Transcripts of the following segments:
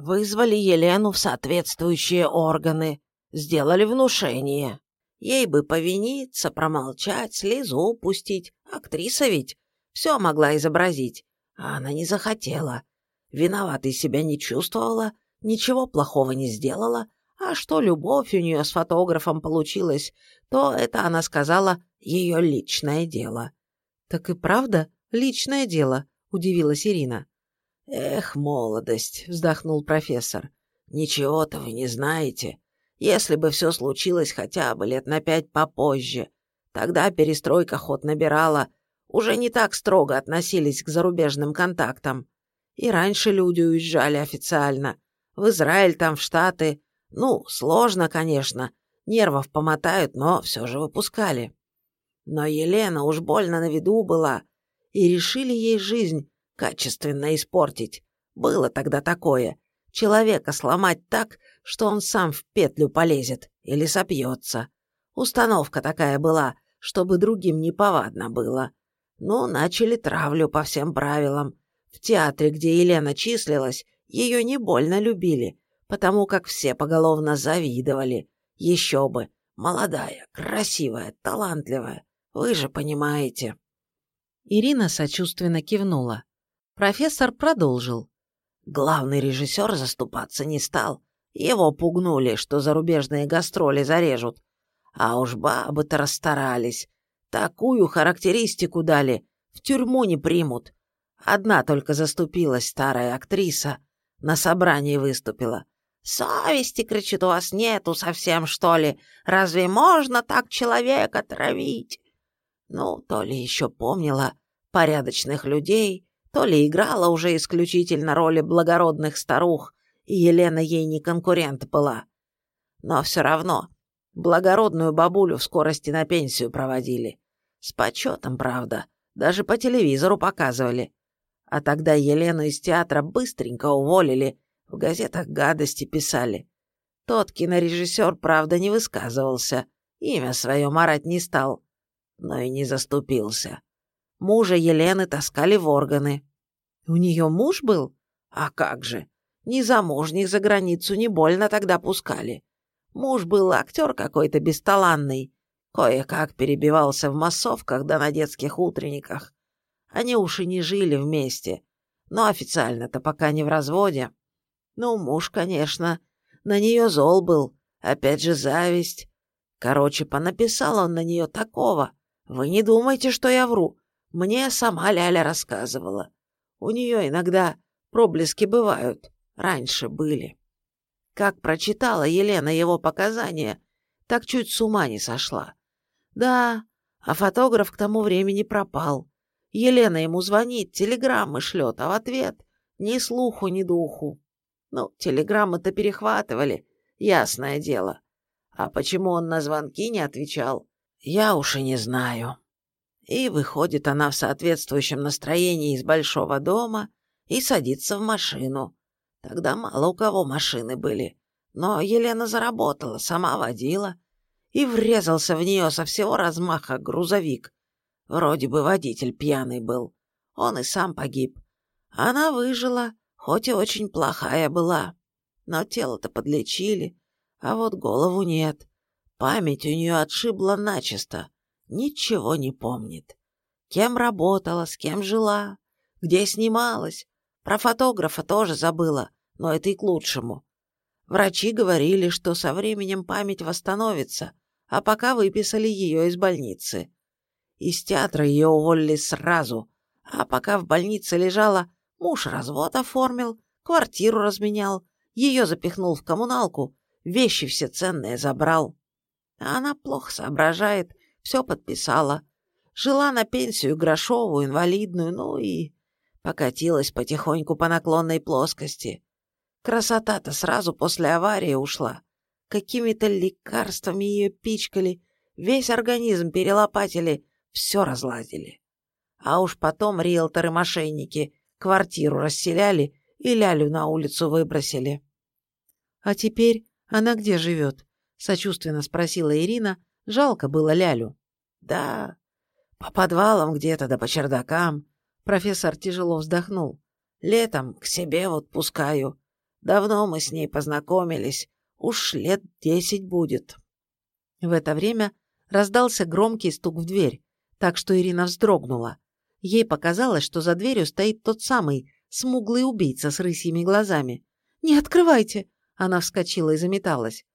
Вызвали Елену в соответствующие органы, сделали внушение. Ей бы повиниться, промолчать, слезу упустить. Актриса ведь все могла изобразить, а она не захотела. Виноватой себя не чувствовала, ничего плохого не сделала, а что любовь у нее с фотографом получилась, то это, она сказала, ее личное дело. «Так и правда личное дело», — удивилась Ирина. «Эх, молодость!» — вздохнул профессор. «Ничего-то вы не знаете. Если бы все случилось хотя бы лет на пять попозже, тогда перестройка ход набирала, уже не так строго относились к зарубежным контактам. И раньше люди уезжали официально. В Израиль, там, в Штаты. Ну, сложно, конечно. Нервов помотают, но все же выпускали. Но Елена уж больно на виду была, и решили ей жизнь качественно испортить. Было тогда такое. Человека сломать так, что он сам в петлю полезет или сопьется. Установка такая была, чтобы другим неповадно было. Ну, начали травлю по всем правилам. В театре, где Елена числилась, ее не больно любили, потому как все поголовно завидовали. Еще бы, молодая, красивая, талантливая. Вы же понимаете. Ирина сочувственно кивнула. Профессор продолжил. Главный режиссер заступаться не стал. Его пугнули, что зарубежные гастроли зарежут. А уж бабы-то расстарались. Такую характеристику дали, в тюрьму не примут. Одна только заступилась старая актриса, на собрании выступила. «Совести, — кричит, — у вас нету совсем, что ли? Разве можно так человека травить?» Ну, то ли еще помнила порядочных людей, то ли играла уже исключительно роли благородных старух, и Елена ей не конкурент была. Но все равно, благородную бабулю в скорости на пенсию проводили. С почетом, правда, даже по телевизору показывали. А тогда Елену из театра быстренько уволили, в газетах гадости писали. Тот кинорежиссер, правда, не высказывался, имя свое марать не стал, но и не заступился. Мужа Елены таскали в органы. У нее муж был? А как же. Незамужних за границу не больно тогда пускали. Муж был актер какой-то бесталанный. Кое-как перебивался в массовках да на детских утренниках. Они уж и не жили вместе. Но официально-то пока не в разводе. Ну, муж, конечно, на нее зол был. Опять же зависть. Короче, понаписал он на нее такого. Вы не думайте, что я вру. Мне сама Ляля рассказывала. У нее иногда проблески бывают. Раньше были. Как прочитала Елена его показания, так чуть с ума не сошла. Да, а фотограф к тому времени пропал. Елена ему звонит, телеграммы шлет, а в ответ ни слуху, ни духу. Ну, телеграммы-то перехватывали, ясное дело. А почему он на звонки не отвечал, я уж и не знаю. И выходит она в соответствующем настроении из большого дома и садится в машину. Тогда мало у кого машины были. Но Елена заработала, сама водила. И врезался в нее со всего размаха грузовик. Вроде бы водитель пьяный был. Он и сам погиб. Она выжила, хоть и очень плохая была. Но тело-то подлечили, а вот голову нет. Память у нее отшибла начисто ничего не помнит. Кем работала, с кем жила, где снималась. Про фотографа тоже забыла, но это и к лучшему. Врачи говорили, что со временем память восстановится, а пока выписали ее из больницы. Из театра ее уволили сразу, а пока в больнице лежала, муж развод оформил, квартиру разменял, ее запихнул в коммуналку, вещи все ценные забрал. А она плохо соображает, все подписала. Жила на пенсию грошовую, инвалидную, ну и покатилась потихоньку по наклонной плоскости. Красота-то сразу после аварии ушла. Какими-то лекарствами ее пичкали, весь организм перелопатили, все разладили. А уж потом риэлторы-мошенники квартиру расселяли и лялю на улицу выбросили. «А теперь она где живет?» — сочувственно спросила Ирина. Жалко было лялю. Да, по подвалам где-то да по чердакам. Профессор тяжело вздохнул. Летом к себе вот пускаю. Давно мы с ней познакомились. Уж лет десять будет». В это время раздался громкий стук в дверь, так что Ирина вздрогнула. Ей показалось, что за дверью стоит тот самый смуглый убийца с рысьими глазами. «Не открывайте!» Она вскочила и заметалась.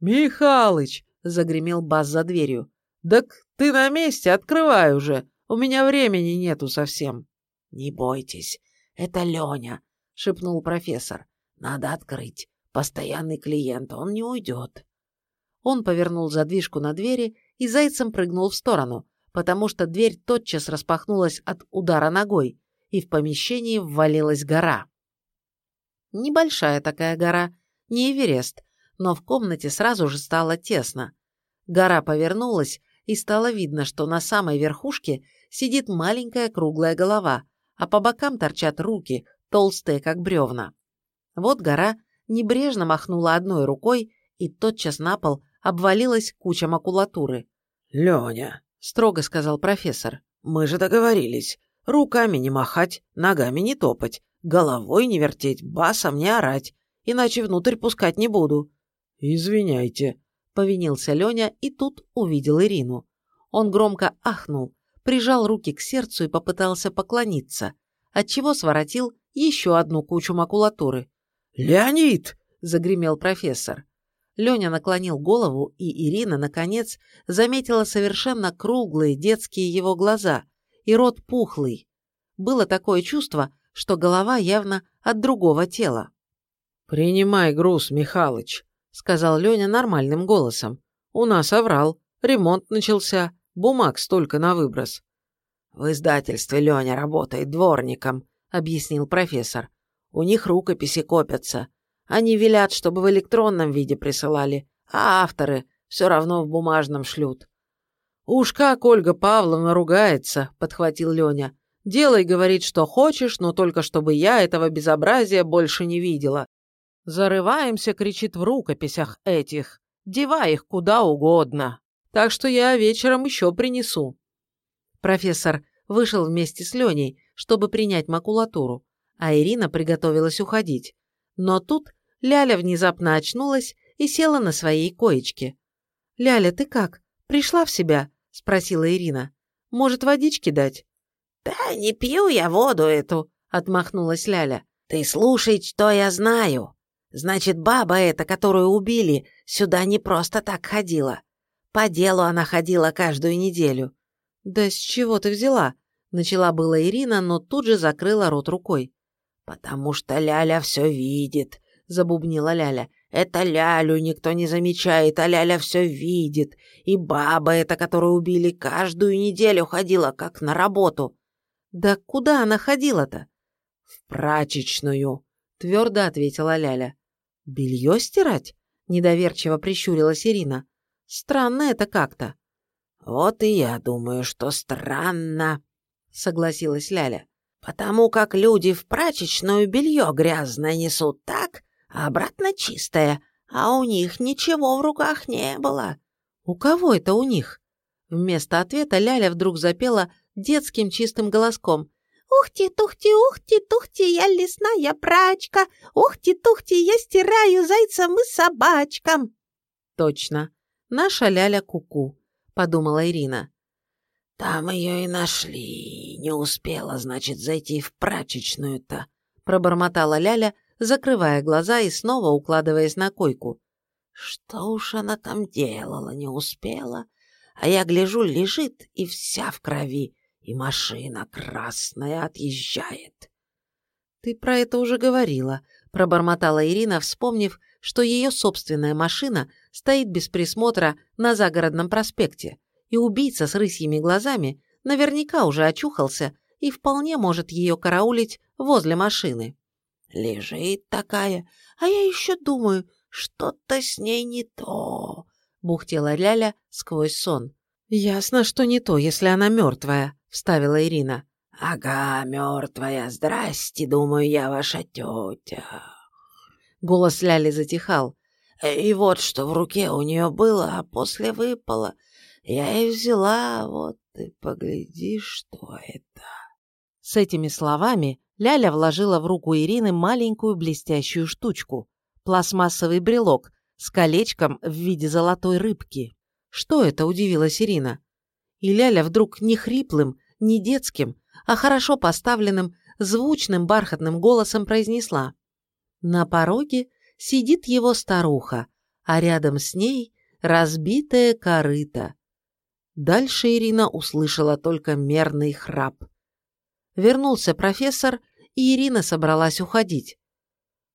«Михалыч!» — загремел бас за дверью. «Так ты на месте, открывай уже! У меня времени нету совсем!» «Не бойтесь, это Леня!» — шепнул профессор. «Надо открыть. Постоянный клиент, он не уйдет». Он повернул задвижку на двери и зайцем прыгнул в сторону, потому что дверь тотчас распахнулась от удара ногой, и в помещении ввалилась гора. Небольшая такая гора, не Эверест, но в комнате сразу же стало тесно. Гора повернулась, и стало видно, что на самой верхушке сидит маленькая круглая голова, а по бокам торчат руки, толстые, как бревна. Вот гора небрежно махнула одной рукой, и тотчас на пол обвалилась куча макулатуры. «Леня», — строго сказал профессор, — «мы же договорились. Руками не махать, ногами не топать, головой не вертеть, басом не орать, иначе внутрь пускать не буду». «Извиняйте», — повинился Леня и тут увидел Ирину. Он громко ахнул, прижал руки к сердцу и попытался поклониться, отчего своротил еще одну кучу макулатуры. «Леонид!» — загремел профессор. Леня наклонил голову, и Ирина, наконец, заметила совершенно круглые детские его глаза и рот пухлый. Было такое чувство, что голова явно от другого тела. «Принимай груз, Михалыч», — сказал Леня нормальным голосом. «У нас оврал, ремонт начался, бумаг столько на выброс». «В издательстве Леня работает дворником», — объяснил профессор. «У них рукописи копятся. Они велят, чтобы в электронном виде присылали, а авторы все равно в бумажном шлют». «Уж как Ольга Павловна ругается», — подхватил Леня. «Делай, говорит, что хочешь, но только чтобы я этого безобразия больше не видела. Зарываемся, кричит в рукописях этих. Девай их куда угодно. Так что я вечером еще принесу». Профессор вышел вместе с Леней, чтобы принять макулатуру, а Ирина приготовилась уходить. Но тут Ляля внезапно очнулась и села на своей коечке. «Ляля, ты как? Пришла в себя?» – спросила Ирина. «Может, водички дать?» «Да не пью я воду эту», – отмахнулась Ляля. «Ты слушай, что я знаю. Значит, баба эта, которую убили, сюда не просто так ходила. По делу она ходила каждую неделю». «Да с чего ты взяла?» – начала была Ирина, но тут же закрыла рот рукой. «Потому что Ляля все видит», — забубнила Ляля. «Это Лялю никто не замечает, а Ляля все видит. И баба эта, которую убили, каждую неделю ходила, как на работу». «Да куда она ходила-то?» «В прачечную», — твердо ответила Ляля. «Белье стирать?» — недоверчиво прищурилась Ирина. «Странно это как-то». «Вот и я думаю, что странно», — согласилась Ляля. «Потому как люди в прачечную белье грязное несут так, а обратно чистое, а у них ничего в руках не было». «У кого это у них?» Вместо ответа Ляля вдруг запела детским чистым голоском. «Ухти-тухти, ухти-тухти, я лесная прачка, ухти-тухти, я стираю зайцам и собачкам». «Точно, наша Ляля Куку», -ку, — подумала Ирина. «Там ее и нашли. Не успела, значит, зайти в прачечную-то», — пробормотала Ляля, закрывая глаза и снова укладываясь на койку. «Что уж она там делала, не успела? А я гляжу, лежит и вся в крови, и машина красная отъезжает». «Ты про это уже говорила», — пробормотала Ирина, вспомнив, что ее собственная машина стоит без присмотра на загородном проспекте, и убийца с рысьими глазами наверняка уже очухался и вполне может ее караулить возле машины. Лежит такая, а я еще думаю, что-то с ней не то, бухтела Ляля сквозь сон. Ясно, что не то, если она мертвая, вставила Ирина. Ага, мертвая, здрасте, думаю я, ваша тетя. Голос Ляли затихал. И вот что в руке у нее было, а после выпало. Я и взяла, вот ты погляди, что это. С этими словами Ляля вложила в руку Ирины маленькую блестящую штучку, пластмассовый брелок с колечком в виде золотой рыбки. «Что это?» – удивилась Ирина. И Ляля вдруг не хриплым, не детским, а хорошо поставленным, звучным бархатным голосом произнесла. На пороге сидит его старуха, а рядом с ней разбитая корыта. Дальше Ирина услышала только мерный храп. Вернулся профессор, и Ирина собралась уходить.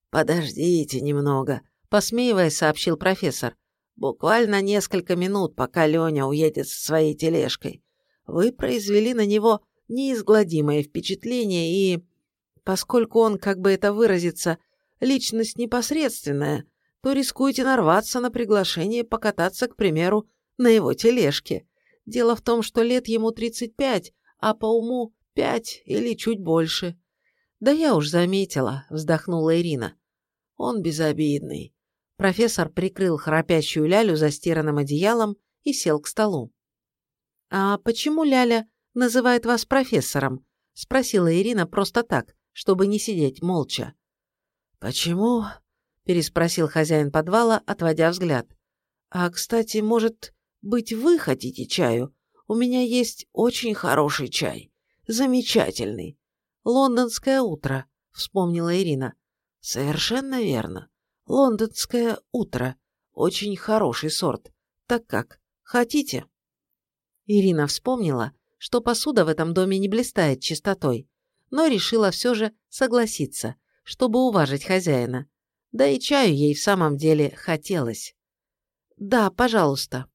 «Подождите немного», — посмеиваясь, сообщил профессор. «Буквально несколько минут, пока Леня уедет со своей тележкой. Вы произвели на него неизгладимое впечатление и, поскольку он, как бы это выразиться, личность непосредственная, то рискуете нарваться на приглашение покататься, к примеру, на его тележке. Дело в том, что лет ему 35, а по уму Пять или чуть больше. Да я уж заметила, вздохнула Ирина. Он безобидный. Профессор прикрыл храпящую Лялю застиранным одеялом и сел к столу. «А почему Ляля называет вас профессором?» — спросила Ирина просто так, чтобы не сидеть молча. «Почему?» — переспросил хозяин подвала, отводя взгляд. «А, кстати, может быть, вы хотите чаю? У меня есть очень хороший чай». Замечательный. Лондонское утро, вспомнила Ирина. Совершенно верно. Лондонское утро. Очень хороший сорт. Так как? Хотите? Ирина вспомнила, что посуда в этом доме не блистает чистотой, но решила все же согласиться, чтобы уважить хозяина. Да и чаю ей в самом деле хотелось. «Да, пожалуйста».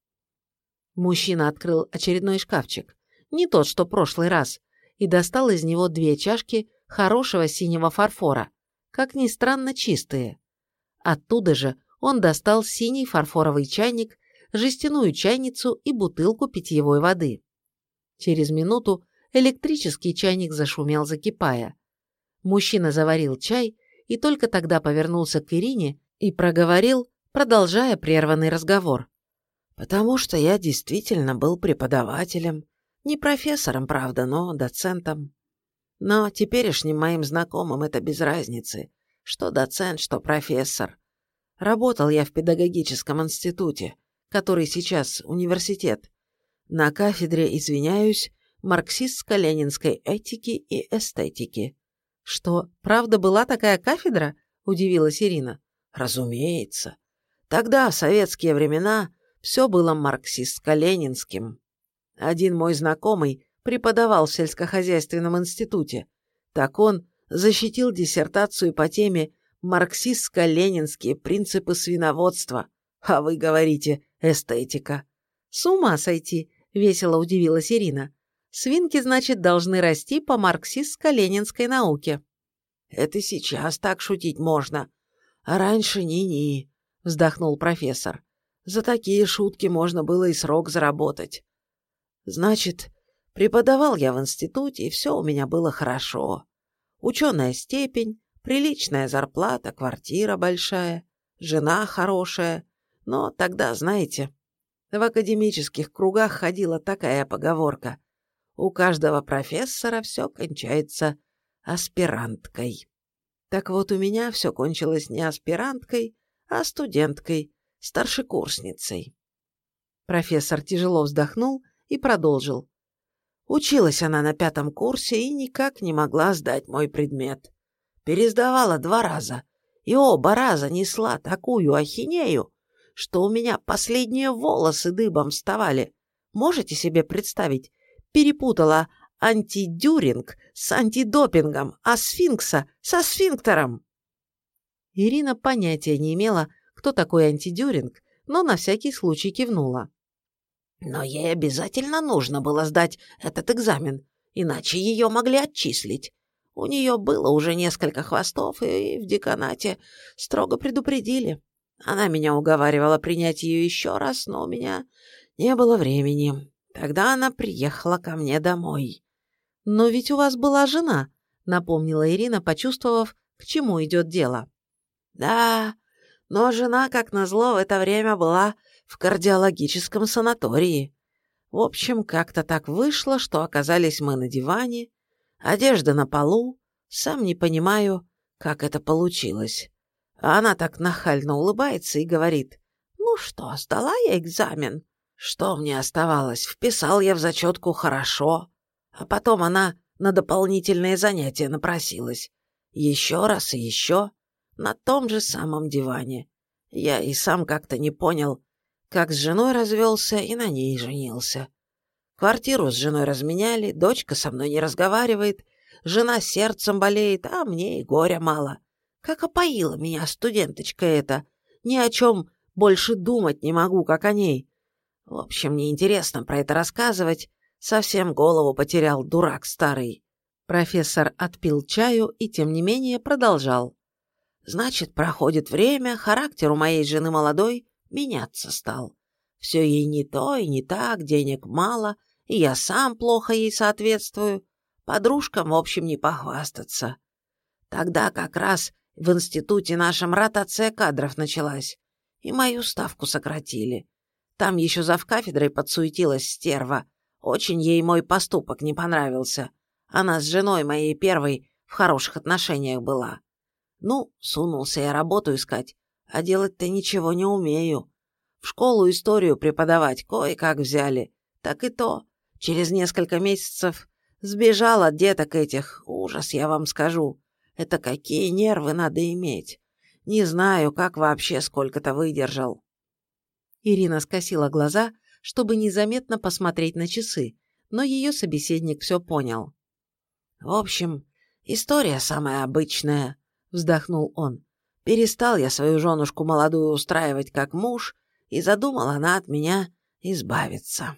Мужчина открыл очередной шкафчик. Не тот, что прошлый раз, и достал из него две чашки хорошего синего фарфора, как ни странно чистые. Оттуда же он достал синий фарфоровый чайник, жестяную чайницу и бутылку питьевой воды. Через минуту электрический чайник зашумел, закипая. Мужчина заварил чай и только тогда повернулся к Ирине и проговорил, продолжая прерванный разговор. «Потому что я действительно был преподавателем, не профессором, правда, но доцентом. Но теперешним моим знакомым это без разницы, что доцент, что профессор. Работал я в педагогическом институте, который сейчас университет. На кафедре, извиняюсь, марксистско-ленинской этики и эстетики. Что, правда была такая кафедра? Удивилась Ирина. Разумеется. Тогда, в советские времена, все было марксистско-ленинским. Один мой знакомый преподавал в сельскохозяйственном институте. Так он защитил диссертацию по теме «Марксистско-ленинские принципы свиноводства». А вы говорите «эстетика». «С ума сойти!» – весело удивилась Ирина. «Свинки, значит, должны расти по марксистско-ленинской науке». «Это сейчас так шутить можно. А раньше ни-ни», – вздохнул профессор. «За такие шутки можно было и срок заработать. Значит, преподавал я в институте, и все у меня было хорошо. Ученая степень, приличная зарплата, квартира большая, жена хорошая. Но тогда, знаете, в академических кругах ходила такая поговорка. У каждого профессора все кончается аспиранткой. Так вот, у меня все кончилось не аспиранткой, а студенткой, старшекурсницей. Профессор тяжело вздохнул и продолжил. Училась она на пятом курсе и никак не могла сдать мой предмет. Пересдавала два раза, и оба раза несла такую ахинею, что у меня последние волосы дыбом вставали. Можете себе представить? Перепутала антидюринг с антидопингом, а сфинкса со сфинктером. Ирина понятия не имела, кто такой антидюринг, но на всякий случай кивнула. Но ей обязательно нужно было сдать этот экзамен, иначе ее могли отчислить. У нее было уже несколько хвостов, и в деканате строго предупредили. Она меня уговаривала принять ее еще раз, но у меня не было времени. Тогда она приехала ко мне домой. «Но ведь у вас была жена», — напомнила Ирина, почувствовав, к чему идет дело. «Да, но жена, как назло, в это время была в кардиологическом санатории. В общем, как-то так вышло, что оказались мы на диване, одежда на полу, Сам не понимаю, как это получилось. А она так нахально улыбается и говорит, «Ну что, сдала я экзамен?» Что мне оставалось? Вписал я в зачетку хорошо. А потом она на дополнительные занятия напросилась. Еще раз и еще. На том же самом диване. Я и сам как-то не понял, как с женой развелся и на ней женился. Квартиру с женой разменяли, дочка со мной не разговаривает, жена сердцем болеет, а мне и горя мало. Как опоила меня студенточка эта. Ни о чем больше думать не могу, как о ней. В общем, мне интересно про это рассказывать. Совсем голову потерял, дурак старый. Профессор отпил чаю и, тем не менее, продолжал. Значит, проходит время, характер у моей жены молодой меняться стал. Все ей не то и не так, денег мало, и я сам плохо ей соответствую. Подружкам, в общем, не похвастаться. Тогда как раз в институте нашем ротация кадров началась, и мою ставку сократили. Там еще завкафедрой подсуетилась стерва. Очень ей мой поступок не понравился. Она с женой моей первой в хороших отношениях была. Ну, сунулся я работу искать, а делать-то ничего не умею. В школу историю преподавать кое-как взяли. Так и то. Через несколько месяцев сбежал от деток этих. Ужас, я вам скажу. Это какие нервы надо иметь. Не знаю, как вообще сколько-то выдержал. Ирина скосила глаза, чтобы незаметно посмотреть на часы, но ее собеседник все понял. «В общем, история самая обычная», — вздохнул он. «Перестал я свою женушку молодую устраивать как муж, и задумала она от меня избавиться.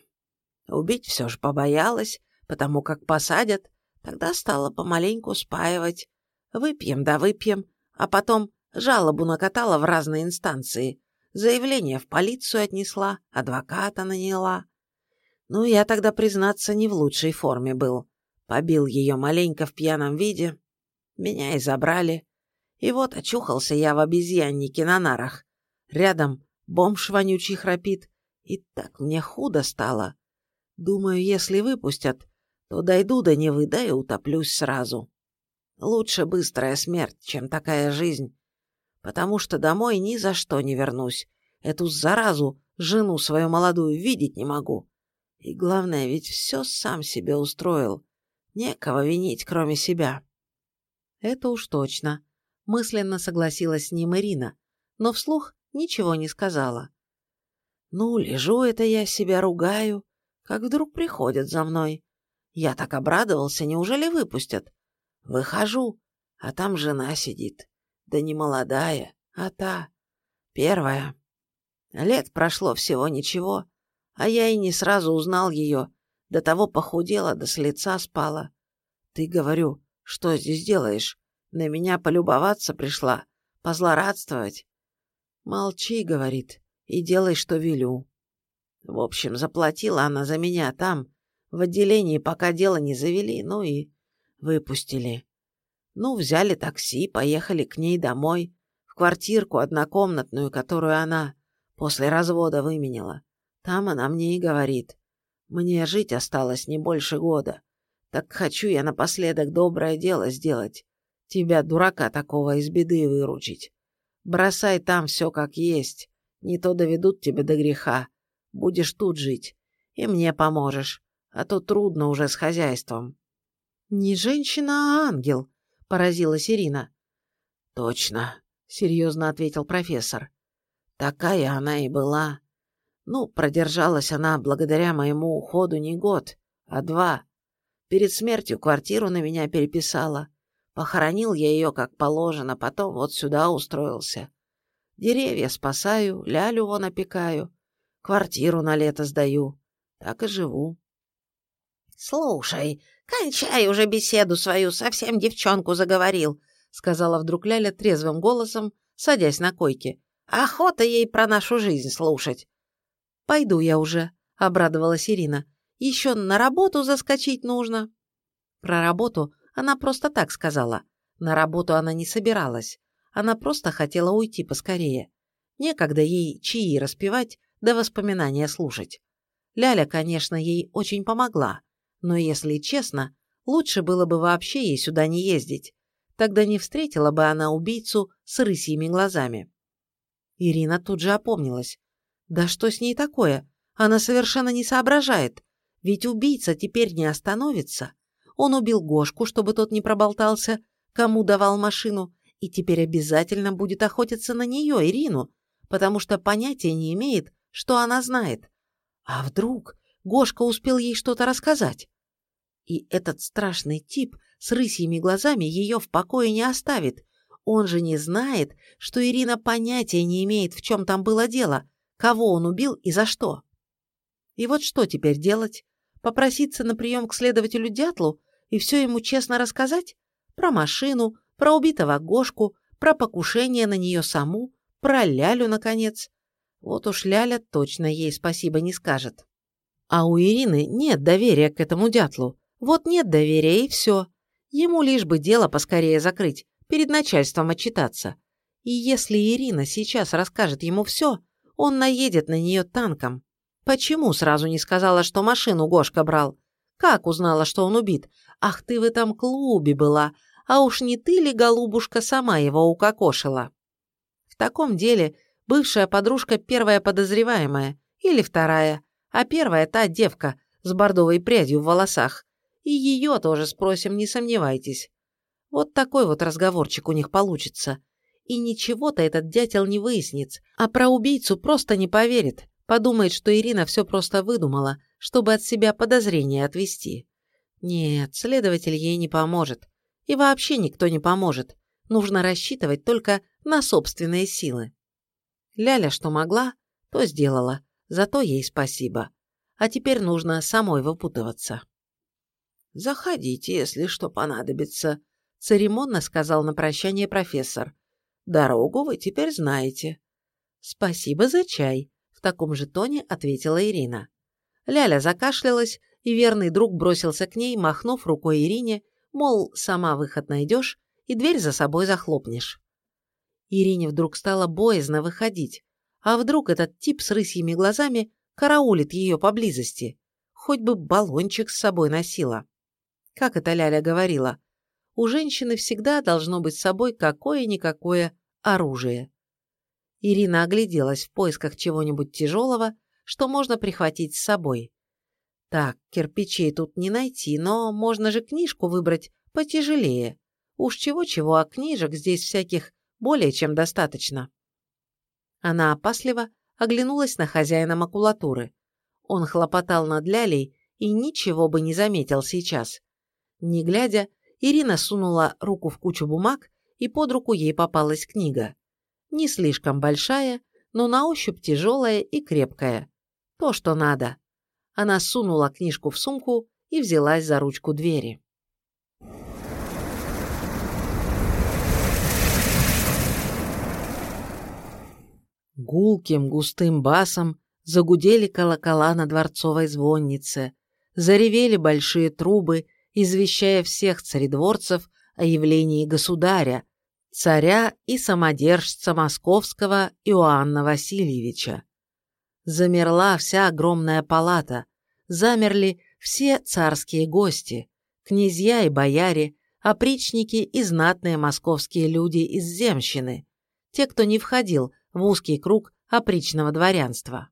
Убить все же побоялась, потому как посадят, тогда стала помаленьку спаивать. Выпьем да выпьем, а потом жалобу накатала в разные инстанции, Заявление в полицию отнесла, адвоката наняла. Ну, я тогда, признаться, не в лучшей форме был. Побил ее маленько в пьяном виде. Меня и забрали. И вот очухался я в обезьяннике на нарах. Рядом бомж вонючий храпит. И так мне худо стало. Думаю, если выпустят, то дойду до Невы, да и утоплюсь сразу. Лучше быстрая смерть, чем такая жизнь потому что домой ни за что не вернусь. Эту заразу, жену свою молодую, видеть не могу. И главное, ведь все сам себе устроил. Некого винить, кроме себя. Это уж точно. Мысленно согласилась с ним Ирина, но вслух ничего не сказала. Ну, лежу это я себя ругаю, как вдруг приходят за мной. Я так обрадовался, неужели выпустят? Выхожу, а там жена сидит. Да не молодая, а та, первая. Лет прошло всего ничего, а я и не сразу узнал ее, до того похудела, до с лица спала. Ты, говорю, что здесь делаешь? На меня полюбоваться пришла, позлорадствовать? Молчи, говорит, и делай, что велю. В общем, заплатила она за меня там, в отделении, пока дело не завели, ну и выпустили. Ну, взяли такси, поехали к ней домой, в квартирку однокомнатную, которую она после развода выменила. Там она мне и говорит, мне жить осталось не больше года. Так хочу я напоследок доброе дело сделать. Тебя, дурака такого, из беды выручить. Бросай там все как есть. Не то доведут тебя до греха. Будешь тут жить. И мне поможешь. А то трудно уже с хозяйством. Не женщина, а ангел, – поразилась Ирина. «Точно», – серьезно ответил профессор. «Такая она и была. Ну, продержалась она благодаря моему уходу не год, а два. Перед смертью квартиру на меня переписала. Похоронил я ее как положено, потом вот сюда устроился. Деревья спасаю, лялю вон опекаю, квартиру на лето сдаю. Так и живу». «Слушай, «Кончай уже беседу свою, совсем девчонку заговорил», сказала вдруг Ляля трезвым голосом, садясь на койке. «Охота ей про нашу жизнь слушать». «Пойду я уже», — обрадовалась Ирина. «Еще на работу заскочить нужно». Про работу она просто так сказала. На работу она не собиралась. Она просто хотела уйти поскорее. Некогда ей чаи распевать, да воспоминания слушать. Ляля, конечно, ей очень помогла. Но если честно, лучше было бы вообще ей сюда не ездить. тогда не встретила бы она убийцу с рысьими глазами. Ирина тут же опомнилась. Да что с ней такое? Она совершенно не соображает. Ведь убийца теперь не остановится. Он убил Гошку, чтобы тот не проболтался, кому давал машину, и теперь обязательно будет охотиться на нее, Ирину, потому что понятия не имеет, что она знает. А вдруг Гошка успел ей что-то рассказать? И этот страшный тип с рысьими глазами ее в покое не оставит. Он же не знает, что Ирина понятия не имеет, в чем там было дело, кого он убил и за что. И вот что теперь делать? Попроситься на прием к следователю Дятлу и все ему честно рассказать? Про машину, про убитого Гошку, про покушение на нее саму, про Лялю, наконец. Вот уж Ляля точно ей спасибо не скажет. А у Ирины нет доверия к этому дятлу. Вот нет доверия и все. Ему лишь бы дело поскорее закрыть, перед начальством отчитаться. И если Ирина сейчас расскажет ему все, он наедет на нее танком. Почему сразу не сказала, что машину Гошка брал? Как узнала, что он убит? Ах, ты в этом клубе была, а уж не ты ли, голубушка, сама его укокошила? В таком деле бывшая подружка первая подозреваемая, или вторая, а первая та девка с бордовой прядью в волосах. И ее тоже спросим, не сомневайтесь. Вот такой вот разговорчик у них получится. И ничего-то этот дятел не выяснит, а про убийцу просто не поверит, подумает, что Ирина все просто выдумала, чтобы от себя подозрения отвести. Нет, следователь ей не поможет. И вообще никто не поможет. Нужно рассчитывать только на собственные силы. Ляля что могла, то сделала, зато ей спасибо. А теперь нужно самой выпутываться. «Заходите, если что понадобится», — церемонно сказал на прощание профессор. «Дорогу вы теперь знаете». «Спасибо за чай», — в таком же тоне ответила Ирина. Ляля закашлялась, и верный друг бросился к ней, махнув рукой Ирине, мол, сама выход найдешь и дверь за собой захлопнешь. Ирине вдруг стало боязно выходить. А вдруг этот тип с рысьими глазами караулит ее поблизости? Хоть бы баллончик с собой носила. Как это Ляля говорила, у женщины всегда должно быть с собой какое-никакое оружие. Ирина огляделась в поисках чего-нибудь тяжелого, что можно прихватить с собой. Так, кирпичей тут не найти, но можно же книжку выбрать потяжелее. Уж чего-чего, а книжек здесь всяких более чем достаточно. Она опасливо оглянулась на хозяина макулатуры. Он хлопотал над лялей и ничего бы не заметил сейчас. Не глядя, Ирина сунула руку в кучу бумаг, и под руку ей попалась книга. Не слишком большая, но на ощупь тяжелая и крепкая. То, что надо. Она сунула книжку в сумку и взялась за ручку двери. Гулким густым басом загудели колокола на дворцовой звоннице, заревели большие трубы, извещая всех царедворцев о явлении государя, царя и самодержца московского Иоанна Васильевича. Замерла вся огромная палата, замерли все царские гости, князья и бояре, опричники и знатные московские люди из земщины, те, кто не входил в узкий круг опричного дворянства.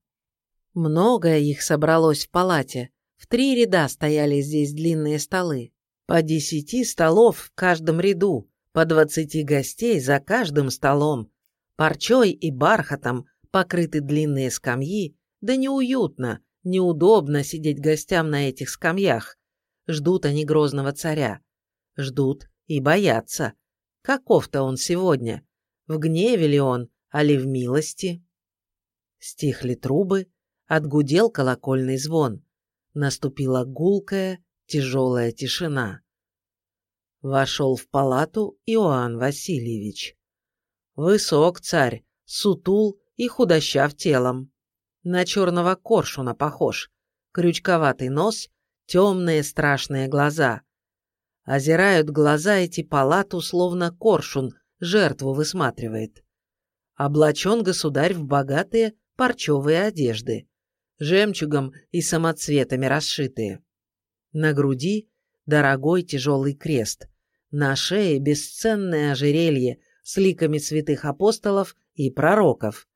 Многое их собралось в палате, в три ряда стояли здесь длинные столы. По десяти столов в каждом ряду, по двадцати гостей за каждым столом. Парчой и бархатом покрыты длинные скамьи, да неуютно, неудобно сидеть гостям на этих скамьях. Ждут они грозного царя. Ждут и боятся. Каков-то он сегодня? В гневе ли он, а ли в милости? Стихли трубы, отгудел колокольный звон. Наступила гулкая, тяжелая тишина. Вошел в палату Иоанн Васильевич. Высок царь, сутул и худощав телом. На черного коршуна похож, крючковатый нос, темные страшные глаза. Озирают глаза эти палату, словно коршун жертву высматривает. Облачен государь в богатые парчевые одежды жемчугом и самоцветами расшитые. На груди дорогой тяжелый крест, На шее бесценное ожерелье с ликами святых апостолов и пророков.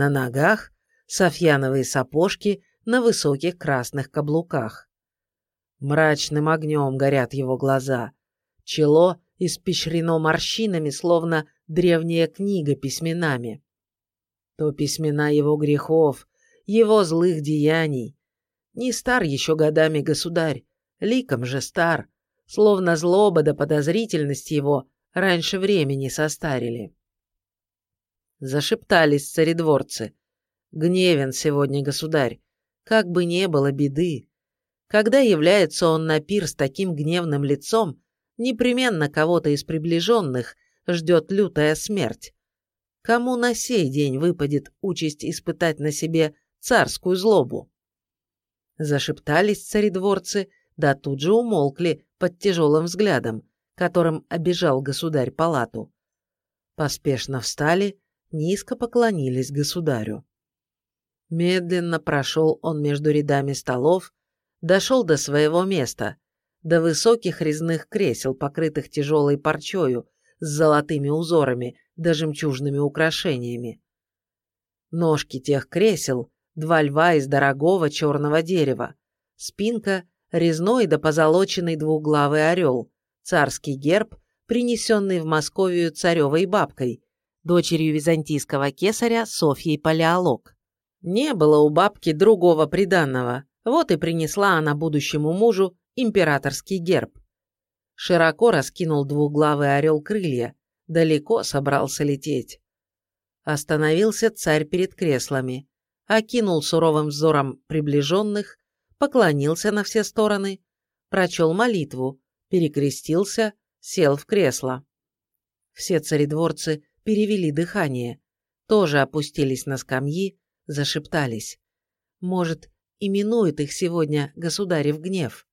На ногах софьяновые сапожки на высоких красных каблуках. Мрачным огнем горят его глаза. Чело испещрено морщинами, словно древняя книга письменами. То письмена его грехов, его злых деяний. Не стар еще годами государь, ликом же стар, словно злоба да подозрительность его раньше времени состарили. Зашептались царедворцы. Гневен сегодня государь, как бы не было беды. Когда является он на пир с таким гневным лицом, непременно кого-то из приближенных ждет лютая смерть. Кому на сей день выпадет участь испытать на себе царскую злобу? Зашептались царедворцы, да тут же умолкли под тяжелым взглядом, которым обижал государь палату. Поспешно встали, низко поклонились государю. Медленно прошел он между рядами столов, дошел до своего места, до высоких резных кресел, покрытых тяжелой парчою, с золотыми узорами да жемчужными украшениями. Ножки тех кресел – два льва из дорогого черного дерева, спинка – резной да позолоченный двуглавый орел, царский герб, принесенный в Московию царевой бабкой, дочерью византийского кесаря Софьей Палеолог. Не было у бабки другого приданного, вот и принесла она будущему мужу императорский герб. Широко раскинул двуглавый орел крылья, далеко собрался лететь. Остановился царь перед креслами, окинул суровым взором приближенных, поклонился на все стороны, прочел молитву, перекрестился, сел в кресло. Все царедворцы перевели дыхание, тоже опустились на скамьи, зашептались. Может, именует их сегодня государев гнев.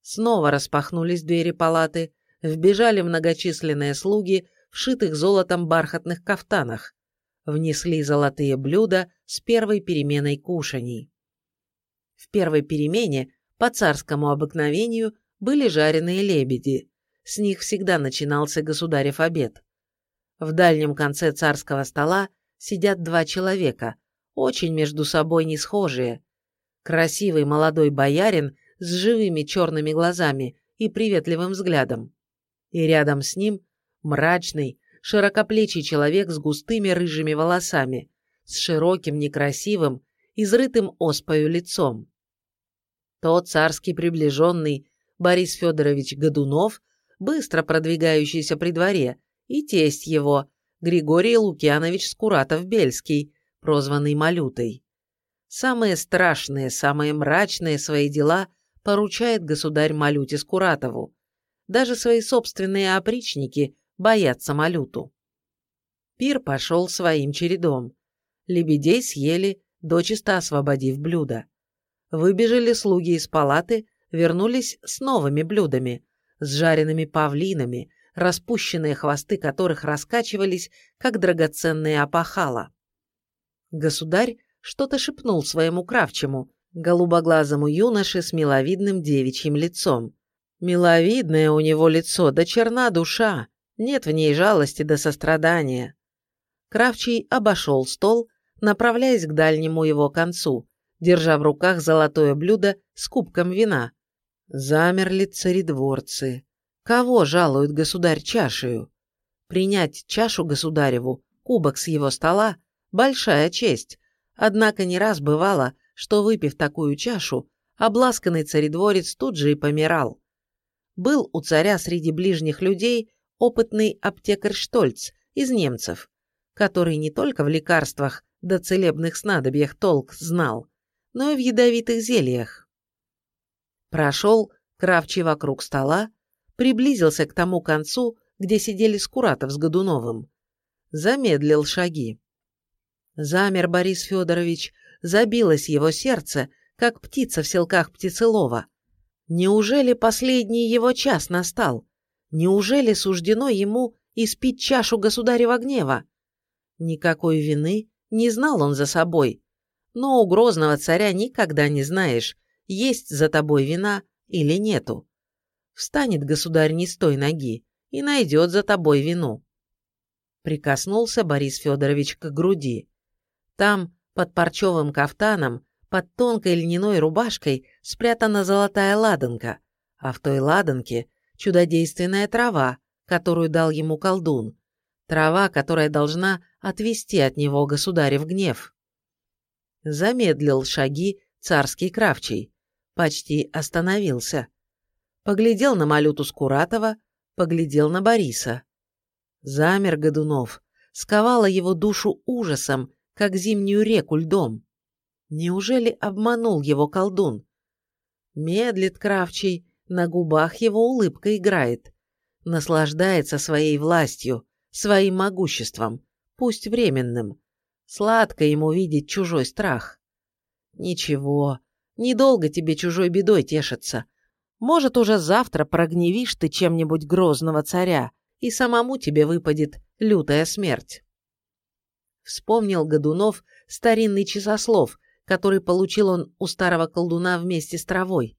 Снова распахнулись двери палаты, вбежали многочисленные слуги в шитых золотом бархатных кафтанах, внесли золотые блюда с первой переменой кушаний. В первой перемене, по царскому обыкновению, были жареные лебеди, с них всегда начинался государев обед. В дальнем конце царского стола сидят два человека, очень между собой не схожие. Красивый молодой боярин с живыми черными глазами и приветливым взглядом. И рядом с ним мрачный, широкоплечий человек с густыми рыжими волосами, с широким, некрасивым, изрытым оспою лицом. Тот царский приближенный Борис Федорович Годунов, быстро продвигающийся при дворе, и тесть его, Григорий Лукьянович Скуратов-Бельский, прозванный Малютой. Самые страшные, самые мрачные свои дела поручает государь Малюте Скуратову. Даже свои собственные опричники боятся Малюту. Пир пошел своим чередом. Лебедей съели, дочисто освободив блюдо. Выбежали слуги из палаты, вернулись с новыми блюдами, с жареными павлинами, распущенные хвосты которых раскачивались, как драгоценные опахала. Государь что-то шепнул своему кравчему, голубоглазому юноше с миловидным девичьим лицом. Миловидное у него лицо, да черна душа, нет в ней жалости да сострадания. Кравчий обошел стол, направляясь к дальнему его концу, держа в руках золотое блюдо с кубком вина. Замерли царедворцы. Кого жалует государь чашею? Принять чашу государеву, кубок с его стола – большая честь. Однако не раз бывало, что, выпив такую чашу, обласканный царедворец тут же и помирал. Был у царя среди ближних людей опытный аптекарь Штольц из немцев, который не только в лекарствах да целебных снадобьях толк знал, но и в ядовитых зельях. Прошел Кравчий вокруг стола, приблизился к тому концу, где сидели Скуратов с Годуновым. Замедлил шаги. Замер Борис Федорович, забилось его сердце, как птица в селках птицелова. Неужели последний его час настал? Неужели суждено ему испить чашу государева гнева? Никакой вины не знал он за собой. Но у грозного царя никогда не знаешь, есть за тобой вина или нету. Встанет государь не с той ноги и найдет за тобой вину. Прикоснулся Борис Федорович к груди. Там, под парчевым кафтаном, под тонкой льняной рубашкой спрятана золотая ладанка, а в той ладанке чудодейственная трава, которую дал ему колдун. Трава, которая должна отвести от него государев гнев. Замедлил шаги царский кравчий. Почти остановился. Поглядел на Малюту Скуратова, поглядел на Бориса. Замер Годунов. Сковала его душу ужасом, как зимнюю реку льдом. Неужели обманул его колдун? Медлит Кравчий, на губах его улыбка играет. Наслаждается своей властью, своим могуществом, пусть временным. Сладко ему видеть чужой страх. Ничего, недолго тебе чужой бедой тешиться. Может, уже завтра прогневишь ты чем-нибудь грозного царя, и самому тебе выпадет лютая смерть. Вспомнил Годунов старинный часослов, который получил он у старого колдуна вместе с травой.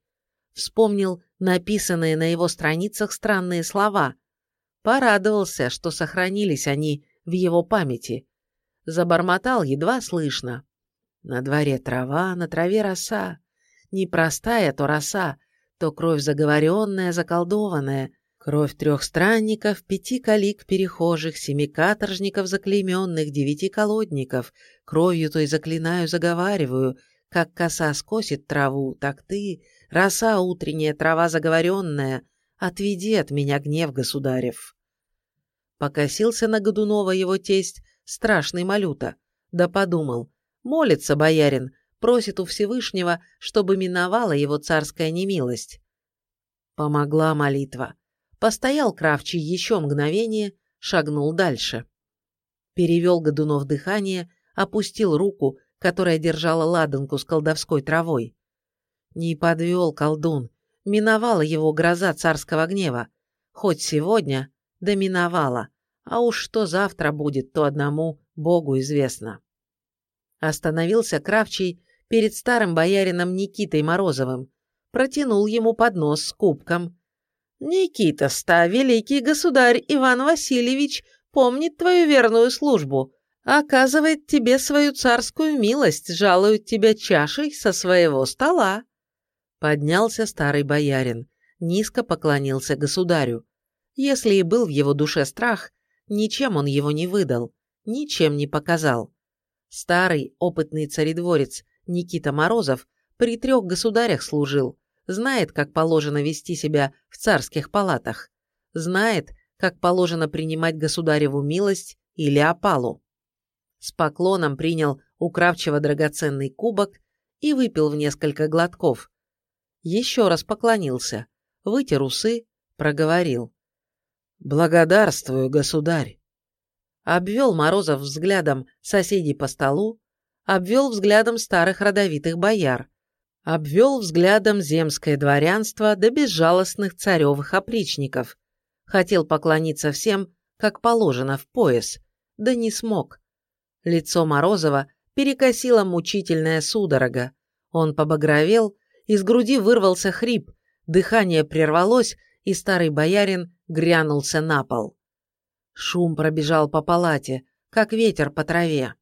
Вспомнил написанные на его страницах странные слова. Порадовался, что сохранились они в его памяти. Забормотал едва слышно. На дворе трава, на траве роса. Не простая то роса, то кровь заговоренная, заколдованная, Кровь трех странников, пяти калик перехожих, семи каторжников заклейменных, девяти колодников. Кровью той заклинаю, заговариваю. Как коса скосит траву, так ты, роса утренняя, трава заговоренная, отведи от меня гнев государев. Покосился на Годунова его тесть, страшный малюта, да подумал, молится боярин, просит у Всевышнего, чтобы миновала его царская немилость. Помогла молитва. Постоял Кравчий еще мгновение, шагнул дальше. Перевел Годунов дыхание, опустил руку, которая держала ладанку с колдовской травой. Не подвел колдун, миновала его гроза царского гнева. Хоть сегодня, да миновала, а уж что завтра будет, то одному Богу известно. Остановился Кравчий перед старым боярином Никитой Морозовым, протянул ему поднос с кубком, «Никита-ста, великий государь Иван Васильевич помнит твою верную службу, оказывает тебе свою царскую милость, жалует тебя чашей со своего стола». Поднялся старый боярин, низко поклонился государю. Если и был в его душе страх, ничем он его не выдал, ничем не показал. Старый, опытный царедворец Никита Морозов при трех государях служил, знает, как положено вести себя в царских палатах, знает, как положено принимать государеву милость или опалу. С поклоном принял у Кравчева драгоценный кубок и выпил в несколько глотков. Еще раз поклонился, вытер усы, проговорил. «Благодарствую, государь!» Обвел Морозов взглядом соседей по столу, обвел взглядом старых родовитых бояр, обвел взглядом земское дворянство до безжалостных царевых опричников. Хотел поклониться всем, как положено, в пояс, да не смог. Лицо Морозова перекосило мучительная судорога. Он побагровел, из груди вырвался хрип, дыхание прервалось, и старый боярин грянулся на пол. Шум пробежал по палате, как ветер по траве.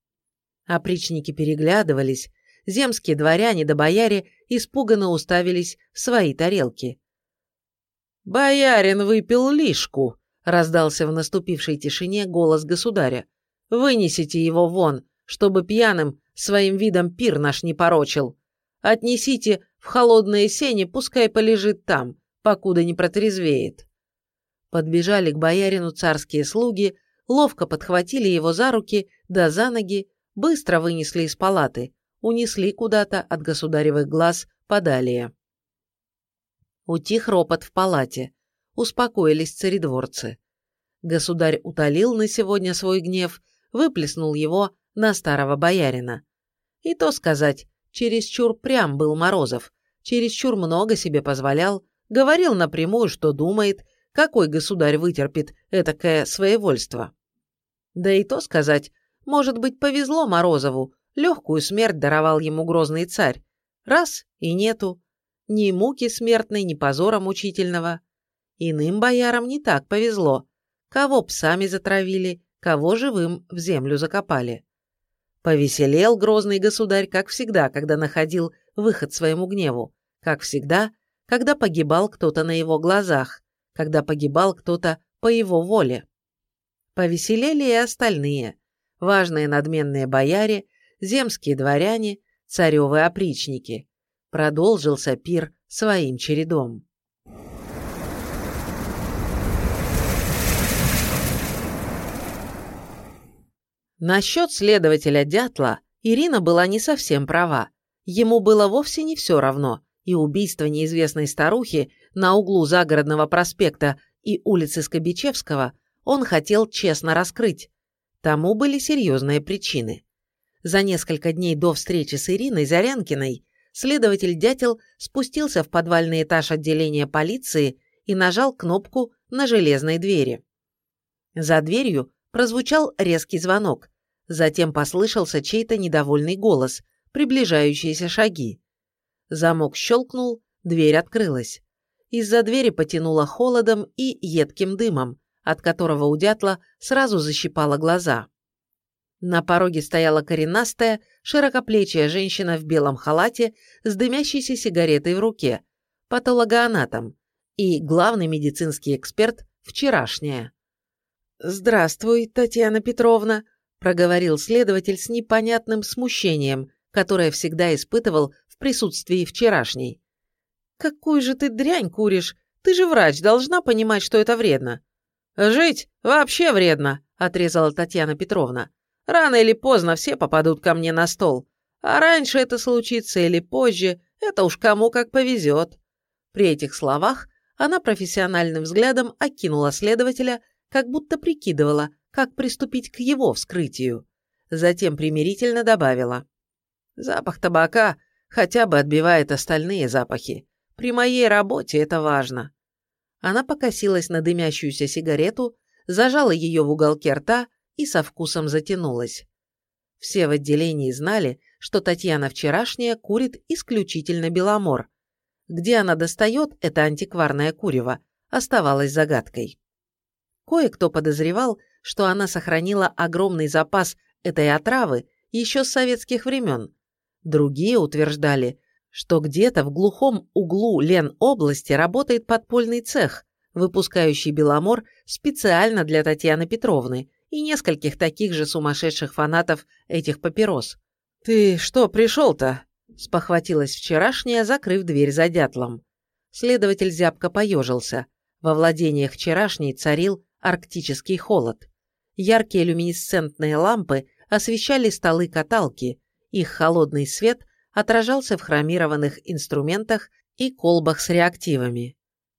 Опричники переглядывались, земские дворяне да бояре испуганно уставились в свои тарелки. «Боярин выпил лишку», — раздался в наступившей тишине голос государя. «Вынесите его вон, чтобы пьяным своим видом пир наш не порочил. Отнесите в холодные сени, пускай полежит там, покуда не протрезвеет». Подбежали к боярину царские слуги, ловко подхватили его за руки да за ноги, быстро вынесли из палаты унесли куда-то от государевых глаз подалее. Утих ропот в палате, успокоились царедворцы. Государь утолил на сегодня свой гнев, выплеснул его на старого боярина. И то сказать, чересчур прям был Морозов, чересчур много себе позволял, говорил напрямую, что думает, какой государь вытерпит этакое своевольство. Да и то сказать, может быть, повезло Морозову, Легкую смерть даровал ему грозный царь. Раз – и нету. Ни муки смертной, ни позора мучительного. Иным боярам не так повезло. Кого псами затравили, кого живым в землю закопали. Повеселел грозный государь, как всегда, когда находил выход своему гневу, как всегда, когда погибал кто-то на его глазах, когда погибал кто-то по его воле. Повеселели и остальные, важные надменные бояре, земские дворяне, царевы опричники. Продолжился пир своим чередом. Насчет следователя Дятла Ирина была не совсем права. Ему было вовсе не все равно, и убийство неизвестной старухи на углу загородного проспекта и улицы Скобичевского он хотел честно раскрыть. Тому были серьезные причины. За несколько дней до встречи с Ириной Зарянкиной следователь Дятел спустился в подвальный этаж отделения полиции и нажал кнопку на железной двери. За дверью прозвучал резкий звонок. Затем послышался чей-то недовольный голос, приближающиеся шаги. Замок щелкнул, дверь открылась. Из-за двери потянуло холодом и едким дымом, от которого у дятла сразу защипало глаза. На пороге стояла коренастая, широкоплечья женщина в белом халате с дымящейся сигаретой в руке, патологоанатом, и главный медицинский эксперт вчерашняя. «Здравствуй, Татьяна Петровна», – проговорил следователь с непонятным смущением, которое всегда испытывал в присутствии вчерашней. «Какую же ты дрянь куришь? Ты же врач, должна понимать, что это вредно». «Жить вообще вредно», – отрезала Татьяна Петровна. «Рано или поздно все попадут ко мне на стол. А раньше это случится или позже, это уж кому как повезет». При этих словах она профессиональным взглядом окинула следователя как будто прикидывала, как приступить к его вскрытию. Затем примирительно добавила. «Запах табака хотя бы отбивает остальные запахи. При моей работе это важно». Она покосилась на дымящуюся сигарету, зажала ее в уголке рта и со вкусом затянулась. Все в отделении знали, что Татьяна вчерашняя курит исключительно беломор. Где она достает это антикварное курево, оставалось загадкой. Кое-кто подозревал, что она сохранила огромный запас этой отравы еще с советских времен. Другие утверждали, что где-то в глухом углу Лен-области работает подпольный цех, выпускающий Беломор специально для Татьяны Петровны и нескольких таких же сумасшедших фанатов этих папирос. «Ты что пришел-то?» – спохватилась вчерашняя, закрыв дверь за дятлом. Следователь зябко поежился. Во владениях вчерашней царил арктический холод. Яркие люминесцентные лампы освещали столы-каталки, их холодный свет отражался в хромированных инструментах и колбах с реактивами.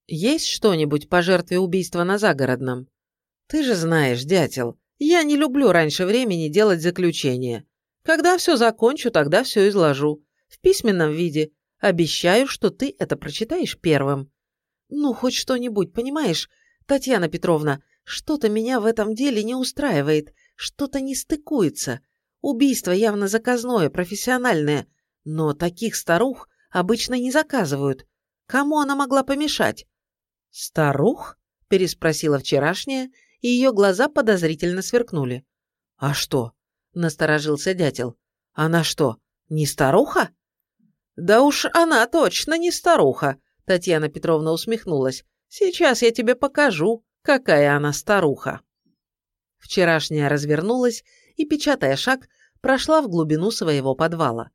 «Есть что-нибудь по жертве убийства на загородном?» «Ты же знаешь, дятел, я не люблю раньше времени делать заключение. Когда все закончу, тогда все изложу. В письменном виде. Обещаю, что ты это прочитаешь первым. Ну, хоть что-нибудь, понимаешь? Татьяна Петровна, что-то меня в этом деле не устраивает, что-то не стыкуется. Убийство явно заказное, профессиональное, но таких старух обычно не заказывают. Кому она могла помешать? «Старух?» – переспросила вчерашняя, и ее глаза подозрительно сверкнули. «А что?» – насторожился дятел. «Она что, не старуха?» «Да уж она точно не старуха», – Татьяна Петровна усмехнулась. «Сейчас я тебе покажу, какая она старуха». Вчерашняя развернулась и, печатая шаг, прошла в глубину своего подвала.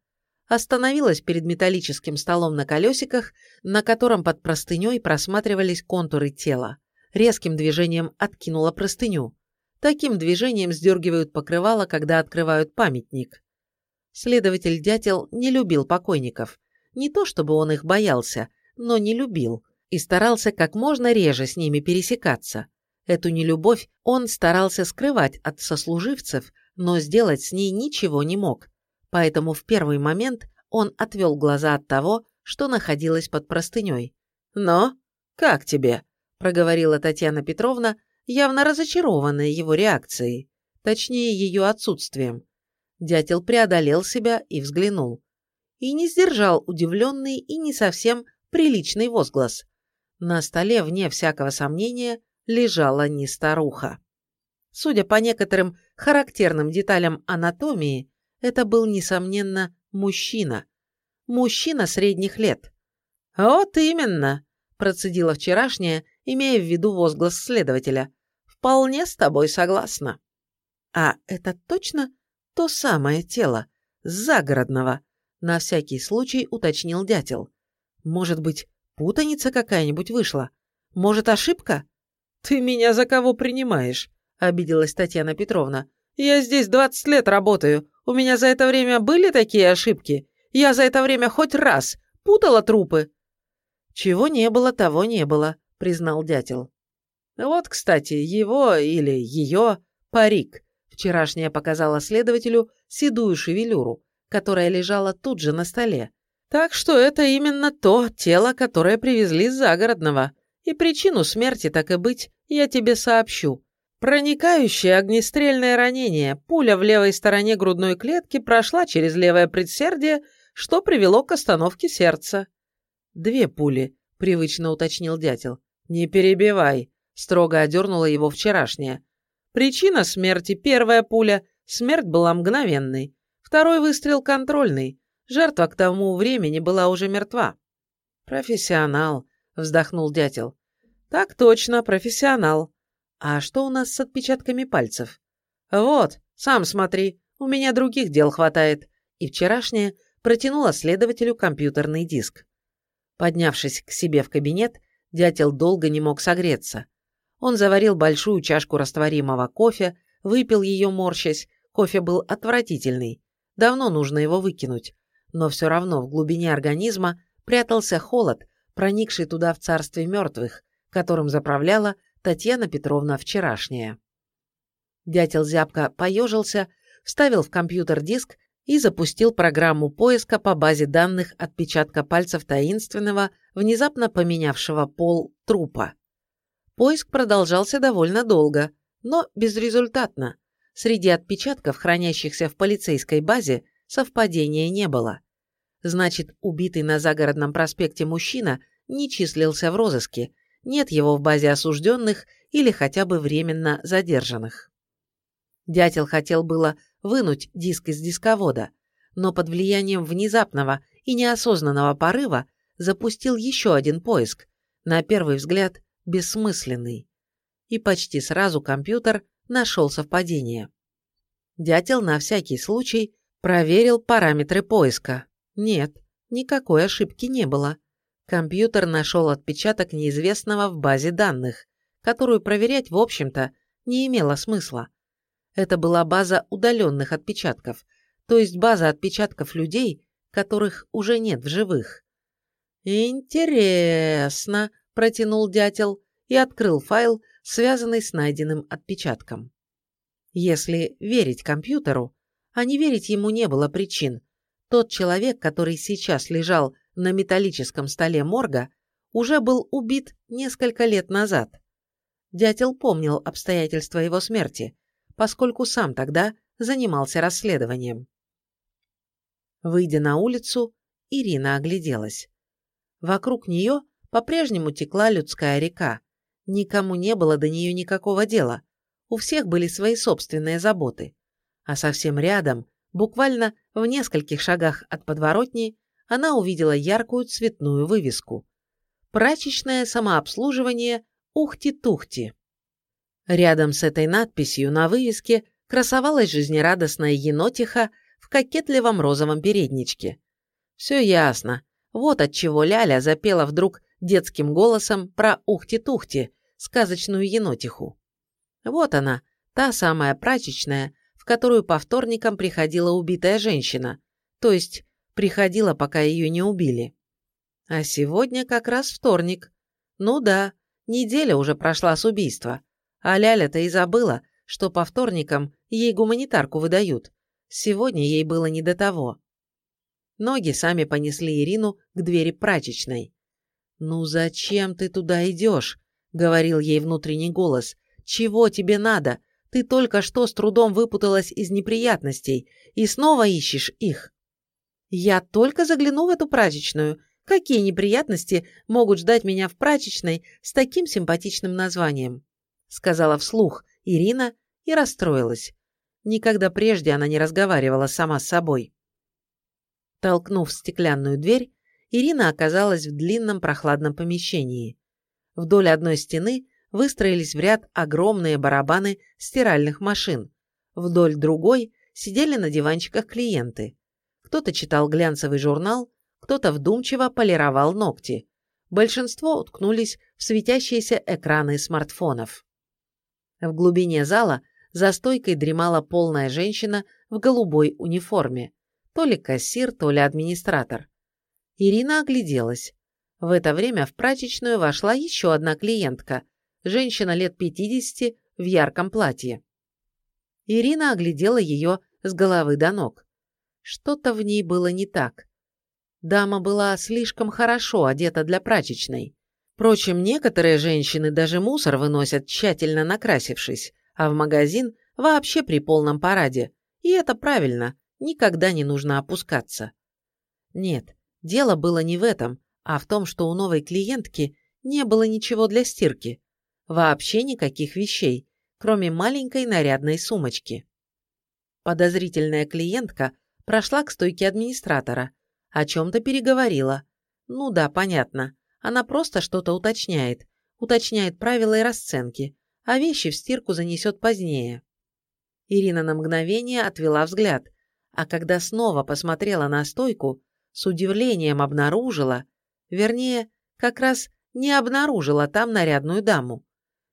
Остановилась перед металлическим столом на колесиках, на котором под простыней просматривались контуры тела. Резким движением откинула простыню. Таким движением сдергивают покрывало, когда открывают памятник. Следователь Дятел не любил покойников. Не то чтобы он их боялся, но не любил и старался как можно реже с ними пересекаться. Эту нелюбовь он старался скрывать от сослуживцев, но сделать с ней ничего не мог. Поэтому в первый момент он отвел глаза от того, что находилось под простыней. «Но? Как тебе?» – проговорила Татьяна Петровна, явно разочарованная его реакцией, точнее ее отсутствием. Дятел преодолел себя и взглянул. И не сдержал удивленный и не совсем приличный возглас. На столе, вне всякого сомнения, лежала не старуха. Судя по некоторым характерным деталям анатомии, это был, несомненно, мужчина. Мужчина средних лет. «Вот именно», – процедила вчерашняя, имея в виду возглас следователя. «Вполне с тобой согласна». «А это точно то самое тело, загородного?» – на всякий случай уточнил дятел. «Может быть, путаница какая-нибудь вышла? Может, ошибка?» «Ты меня за кого принимаешь?» – обиделась Татьяна Петровна. «Я здесь двадцать лет работаю. У меня за это время были такие ошибки? Я за это время хоть раз путала трупы?» «Чего не было, того не было», – признал дятел. «Вот, кстати, его или ее парик», – вчерашняя показала следователю седую шевелюру, которая лежала тут же на столе. «Так что это именно то тело, которое привезли с загородного. И причину смерти, так и быть, я тебе сообщу. Проникающее огнестрельное ранение, пуля в левой стороне грудной клетки прошла через левое предсердие, что привело к остановке сердца. «Две пули», — привычно уточнил дятел. «Не перебивай», — строго одернула его вчерашняя. «Причина смерти — первая пуля. Смерть была мгновенной. Второй выстрел контрольный. Жертва к тому времени была уже мертва». «Профессионал», — вздохнул дятел. «Так точно, профессионал. А что у нас с отпечатками пальцев?» «Вот, сам смотри, у меня других дел хватает». И вчерашняя протянула следователю компьютерный диск. Поднявшись к себе в кабинет, дятел долго не мог согреться. Он заварил большую чашку растворимого кофе, выпил ее морщась, кофе был отвратительный, давно нужно его выкинуть, но все равно в глубине организма прятался холод, проникший туда в царстве мертвых, которым заправляла Татьяна Петровна вчерашняя. Дятел зябко поежился, вставил в компьютер диск и запустил программу поиска по базе данных отпечатка пальцев таинственного, внезапно поменявшего пол трупа. Поиск продолжался довольно долго, но безрезультатно. Среди отпечатков, хранящихся в полицейской базе, совпадения не было. Значит, убитый на загородном проспекте мужчина не числился в розыске, нет его в базе осужденных или хотя бы временно задержанных. Дятел хотел было вынуть диск из дисковода, но под влиянием внезапного и неосознанного порыва запустил еще один поиск, на первый взгляд бессмысленный. И почти сразу компьютер нашел совпадение. Дятел на всякий случай проверил параметры поиска. Нет, никакой ошибки не было. Компьютер нашел отпечаток неизвестного в базе данных, которую проверять, в общем-то, не имело смысла. Это была база удаленных отпечатков, то есть база отпечатков людей, которых уже нет в живых. «Интересно», – протянул дятел и открыл файл, связанный с найденным отпечатком. Если верить компьютеру, а не верить ему не было причин, тот человек, который сейчас лежал на металлическом столе морга, уже был убит несколько лет назад. Дятел помнил обстоятельства его смерти, поскольку сам тогда занимался расследованием. Выйдя на улицу, Ирина огляделась. Вокруг нее по-прежнему текла людская река. Никому не было до нее никакого дела. У всех были свои собственные заботы. А совсем рядом, буквально в нескольких шагах от подворотни, она увидела яркую цветную вывеску. Прачечное самообслуживание Ухти-Тухти. Рядом с этой надписью на вывеске красовалась жизнерадостная енотиха в кокетливом розовом передничке. Все ясно. Вот отчего Ляля запела вдруг детским голосом про Ухти-Тухти, сказочную енотиху. Вот она, та самая прачечная, в которую по вторникам приходила убитая женщина, то есть приходила, пока ее не убили. А сегодня как раз вторник. Ну да, неделя уже прошла с убийства. А Ляля-то и забыла, что по вторникам ей гуманитарку выдают. Сегодня ей было не до того. Ноги сами понесли Ирину к двери прачечной. «Ну зачем ты туда идешь?» — говорил ей внутренний голос. «Чего тебе надо? Ты только что с трудом выпуталась из неприятностей и снова ищешь их». «Я только загляну в эту прачечную. Какие неприятности могут ждать меня в прачечной с таким симпатичным названием? Сказала вслух Ирина и расстроилась. Никогда прежде она не разговаривала сама с собой. Толкнув стеклянную дверь, Ирина оказалась в длинном прохладном помещении. Вдоль одной стены выстроились в ряд огромные барабаны стиральных машин. Вдоль другой сидели на диванчиках клиенты. Кто-то читал глянцевый журнал, кто-то вдумчиво полировал ногти. Большинство уткнулись в светящиеся экраны смартфонов. В глубине зала за стойкой дремала полная женщина в голубой униформе. То ли кассир, то ли администратор. Ирина огляделась. В это время в прачечную вошла еще одна клиентка, женщина лет 50 в ярком платье. Ирина оглядела ее с головы до ног. Что-то в ней было не так. Дама была слишком хорошо одета для прачечной. Впрочем, некоторые женщины даже мусор выносят, тщательно накрасившись, а в магазин вообще при полном параде. И это правильно, никогда не нужно опускаться. Нет, дело было не в этом, а в том, что у новой клиентки не было ничего для стирки. Вообще никаких вещей, кроме маленькой нарядной сумочки. Подозрительная клиентка прошла к стойке администратора, о чем-то переговорила. Ну да, понятно, она просто что-то уточняет, уточняет правила и расценки, а вещи в стирку занесет позднее. Ирина на мгновение отвела взгляд, а когда снова посмотрела на стойку, с удивлением обнаружила, вернее, как раз не обнаружила там нарядную даму.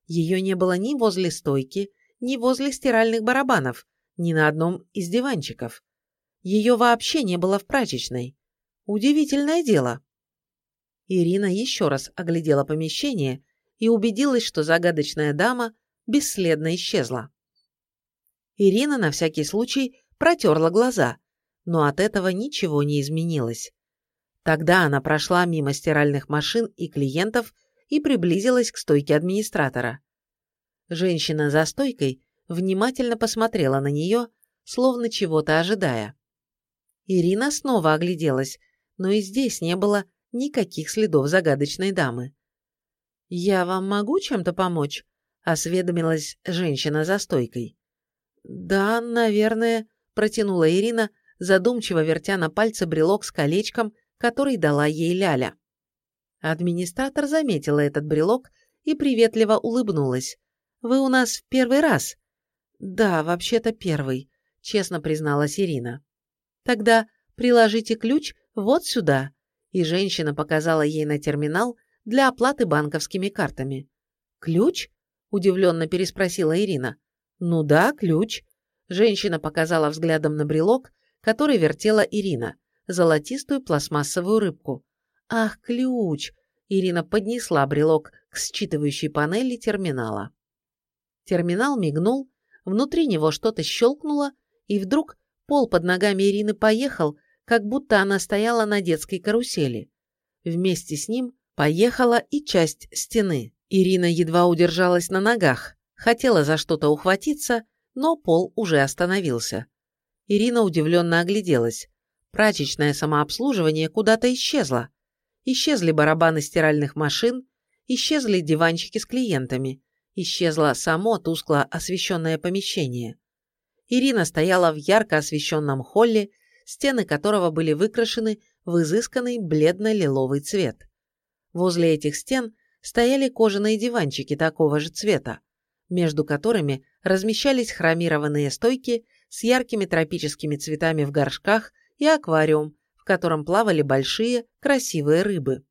Ее не было ни возле стойки, ни возле стиральных барабанов, ни на одном из диванчиков. Ее вообще не было в прачечной. Удивительное дело. Ирина еще раз оглядела помещение и убедилась, что загадочная дама бесследно исчезла. Ирина на всякий случай протерла глаза, но от этого ничего не изменилось. Тогда она прошла мимо стиральных машин и клиентов и приблизилась к стойке администратора. Женщина за стойкой внимательно посмотрела на нее, словно чего-то ожидая. Ирина снова огляделась, но и здесь не было никаких следов загадочной дамы. «Я вам могу чем-то помочь?» – осведомилась женщина за стойкой. «Да, наверное», – протянула Ирина, задумчиво вертя на пальце брелок с колечком, который дала ей Ляля. Администратор заметила этот брелок и приветливо улыбнулась. «Вы у нас в первый раз?» «Да, вообще-то первый», — честно призналась Ирина. «Тогда приложите ключ вот сюда», и женщина показала ей на терминал для оплаты банковскими картами. «Ключ?» – удивленно переспросила Ирина. «Ну да, ключ». Женщина показала взглядом на брелок, который вертела Ирина, золотистую пластмассовую рыбку. «Ах, ключ!» Ирина поднесла брелок к считывающей панели терминала. Терминал мигнул, внутри него что-то щелкнуло, и вдруг пол под ногами Ирины поехал, как будто она стояла на детской карусели. Вместе с ним поехала и часть стены. Ирина едва удержалась на ногах, хотела за что-то ухватиться, но пол уже остановился. Ирина удивленно огляделась. Прачечное самообслуживание куда-то исчезло. Исчезли барабаны стиральных машин, исчезли диванчики с клиентами, исчезло само тускло освещенное помещение. Ирина стояла в ярко освещенном холле, стены которого были выкрашены в изысканный бледно-лиловый цвет. Возле этих стен стояли кожаные диванчики такого же цвета, между которыми размещались хромированные стойки с яркими тропическими цветами в горшках и аквариум, в котором плавали большие, красивые рыбы.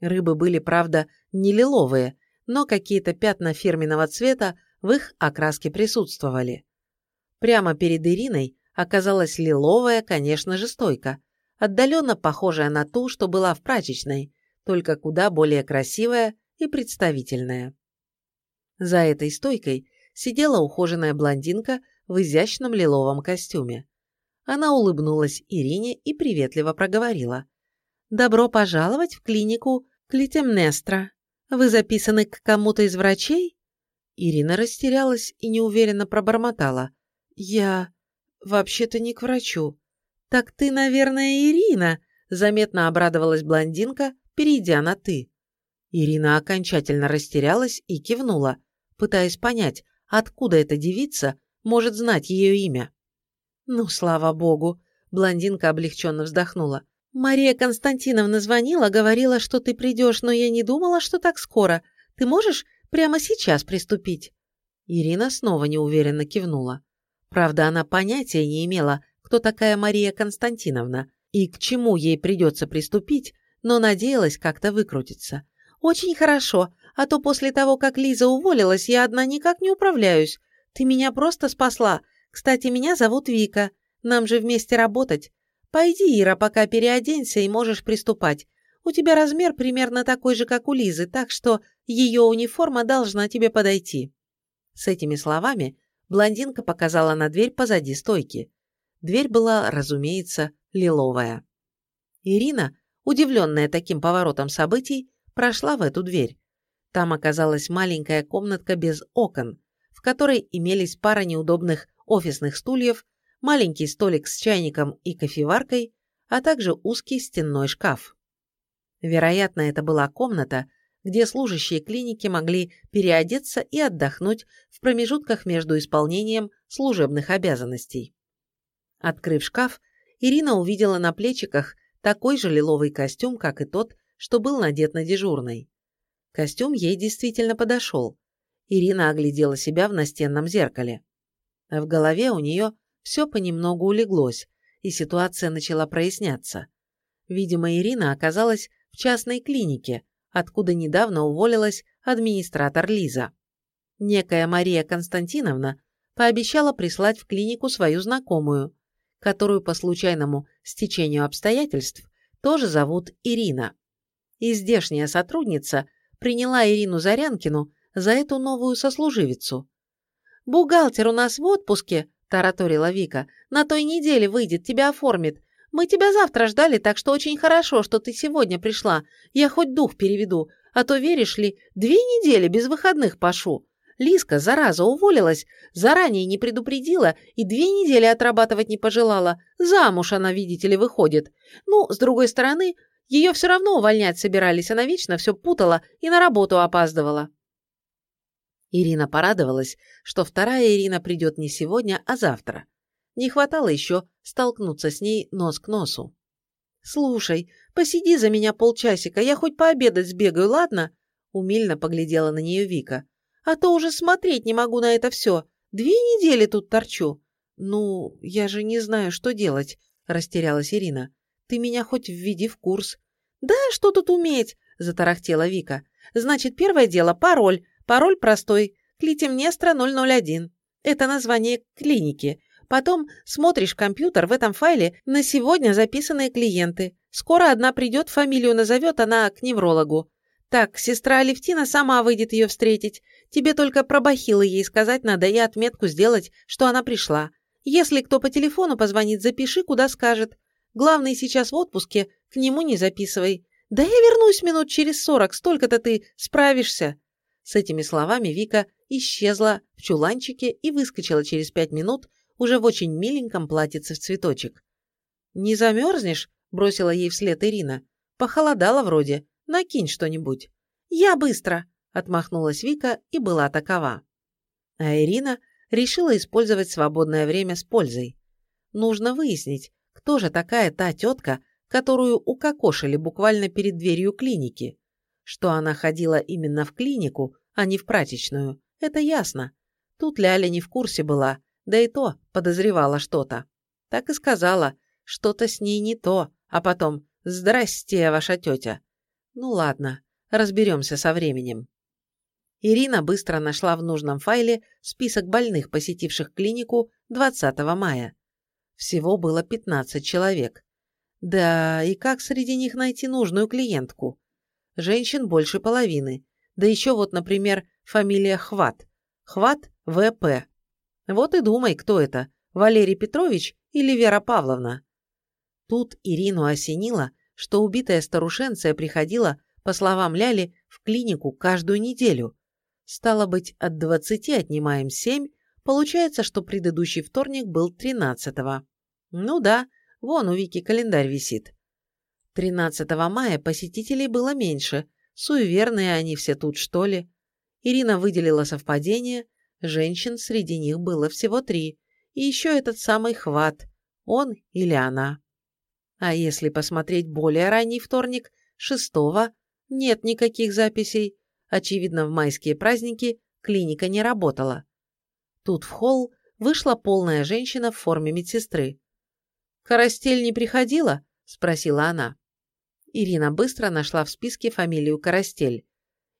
Рыбы были, правда, не лиловые, но какие-то пятна фирменного цвета в их окраске присутствовали. Прямо перед Ириной оказалась лиловая, конечно же, стойка, отдаленно похожая на ту, что была в прачечной, только куда более красивая и представительная. За этой стойкой сидела ухоженная блондинка в изящном лиловом костюме. Она улыбнулась Ирине и приветливо проговорила. «Добро пожаловать в клинику Клитемнестра. Вы записаны к кому-то из врачей?» Ирина растерялась и неуверенно пробормотала. «Я... вообще-то не к врачу». «Так ты, наверное, Ирина?» заметно обрадовалась блондинка, перейдя на «ты». Ирина окончательно растерялась и кивнула, пытаясь понять, откуда эта девица может знать ее имя. «Ну, слава богу!» – блондинка облегченно вздохнула. «Мария Константиновна звонила, говорила, что ты придешь, но я не думала, что так скоро. Ты можешь прямо сейчас приступить?» Ирина снова неуверенно кивнула. Правда, она понятия не имела, кто такая Мария Константиновна и к чему ей придется приступить, но надеялась как-то выкрутиться. «Очень хорошо, а то после того, как Лиза уволилась, я одна никак не управляюсь. Ты меня просто спасла. Кстати, меня зовут Вика. Нам же вместе работать. Пойди, Ира, пока переоденься и можешь приступать. У тебя размер примерно такой же, как у Лизы, так что ее униформа должна тебе подойти». С этими словами блондинка показала на дверь позади стойки. Дверь была, разумеется, лиловая. Ирина, удивленная таким поворотом событий, прошла в эту дверь. Там оказалась маленькая комнатка без окон, в которой имелись пара неудобных офисных стульев, маленький столик с чайником и кофеваркой, а также узкий стенной шкаф. Вероятно, это была комната, где служащие клиники могли переодеться и отдохнуть в промежутках между исполнением служебных обязанностей. Открыв шкаф, Ирина увидела на плечиках такой же лиловый костюм, как и тот, что был надет на дежурной. Костюм ей действительно подошел. Ирина оглядела себя в настенном зеркале. В голове у нее все понемногу улеглось, и ситуация начала проясняться. Видимо, Ирина оказалась в частной клинике, откуда недавно уволилась администратор Лиза. Некая Мария Константиновна пообещала прислать в клинику свою знакомую, которую по случайному стечению обстоятельств тоже зовут Ирина. И здешняя сотрудница приняла Ирину Зарянкину за эту новую сослуживицу. «Бухгалтер у нас в отпуске», – тараторила Вика. «На той неделе выйдет, тебя оформит. Мы тебя завтра ждали, так что очень хорошо, что ты сегодня пришла. Я хоть дух переведу, а то, веришь ли, две недели без выходных пошу. Лиска, зараза, уволилась, заранее не предупредила и две недели отрабатывать не пожелала. Замуж она, видите ли, выходит. Ну, с другой стороны, ее все равно увольнять собирались, она вечно все путала и на работу опаздывала. Ирина порадовалась, что вторая Ирина придет не сегодня, а завтра. Не хватало еще столкнуться с ней нос к носу. «Слушай, посиди за меня полчасика, я хоть пообедать сбегаю, ладно?» Умильно поглядела на нее Вика. «А то уже смотреть не могу на это все. Две недели тут торчу». «Ну, я же не знаю, что делать», – растерялась Ирина. «Ты меня хоть введи в курс». «Да, что тут уметь?» – затарахтела Вика. «Значит, первое дело – пароль. Пароль простой. Клитемнестра 001. Это название клиники. Потом смотришь компьютер, в этом файле на сегодня записанные клиенты. Скоро одна придет, фамилию назовет, она к неврологу. Так, сестра Алевтина сама выйдет ее встретить. Тебе только про бахилы ей сказать надо и отметку сделать, что она пришла. Если кто по телефону позвонит, запиши, куда скажет. Главный сейчас в отпуске, к нему не записывай. Да я вернусь минут через сорок, столько-то ты справишься. С этими словами Вика исчезла в чуланчике и выскочила через пять минут уже в очень миленьком платьице в цветочек. «Не замерзнешь?» – бросила ей вслед Ирина. «Похолодало вроде. Накинь что-нибудь». «Я быстро!» – отмахнулась Вика и была такова. А Ирина решила использовать свободное время с пользой. Нужно выяснить, кто же такая та тетка, которую укокошили буквально перед дверью клиники. Что она ходила именно в клинику, а не в прачечную, это ясно. Тут Ляля не в курсе была, да и то подозревала что-то. Так и сказала, что-то с ней не то, а потом «Здрасте, ваша тетя». Ну ладно, разберемся со временем. Ирина быстро нашла в нужном файле список больных, посетивших клинику 20 мая. Всего было 15 человек. Да, и как среди них найти нужную клиентку? женщин больше половины. Да еще вот, например, фамилия Хват. Хват В.П. Вот и думай, кто это, Валерий Петрович или Вера Павловна. Тут Ирину осенило, что убитая старушенция приходила, по словам Ляли, в клинику каждую неделю. Стало быть, от двадцати отнимаем семь, получается, что предыдущий вторник был тринадцатого. Ну да, вон у Вики календарь висит. 13 мая посетителей было меньше. Суеверные они все тут, что ли? Ирина выделила совпадение. Женщин среди них было всего три. И еще этот самый хват. Он или она. А если посмотреть более ранний вторник, шестого, нет никаких записей. Очевидно, в майские праздники клиника не работала. Тут в холл вышла полная женщина в форме медсестры. «Карастель не приходила?» – спросила она. Ирина быстро нашла в списке фамилию Карастель.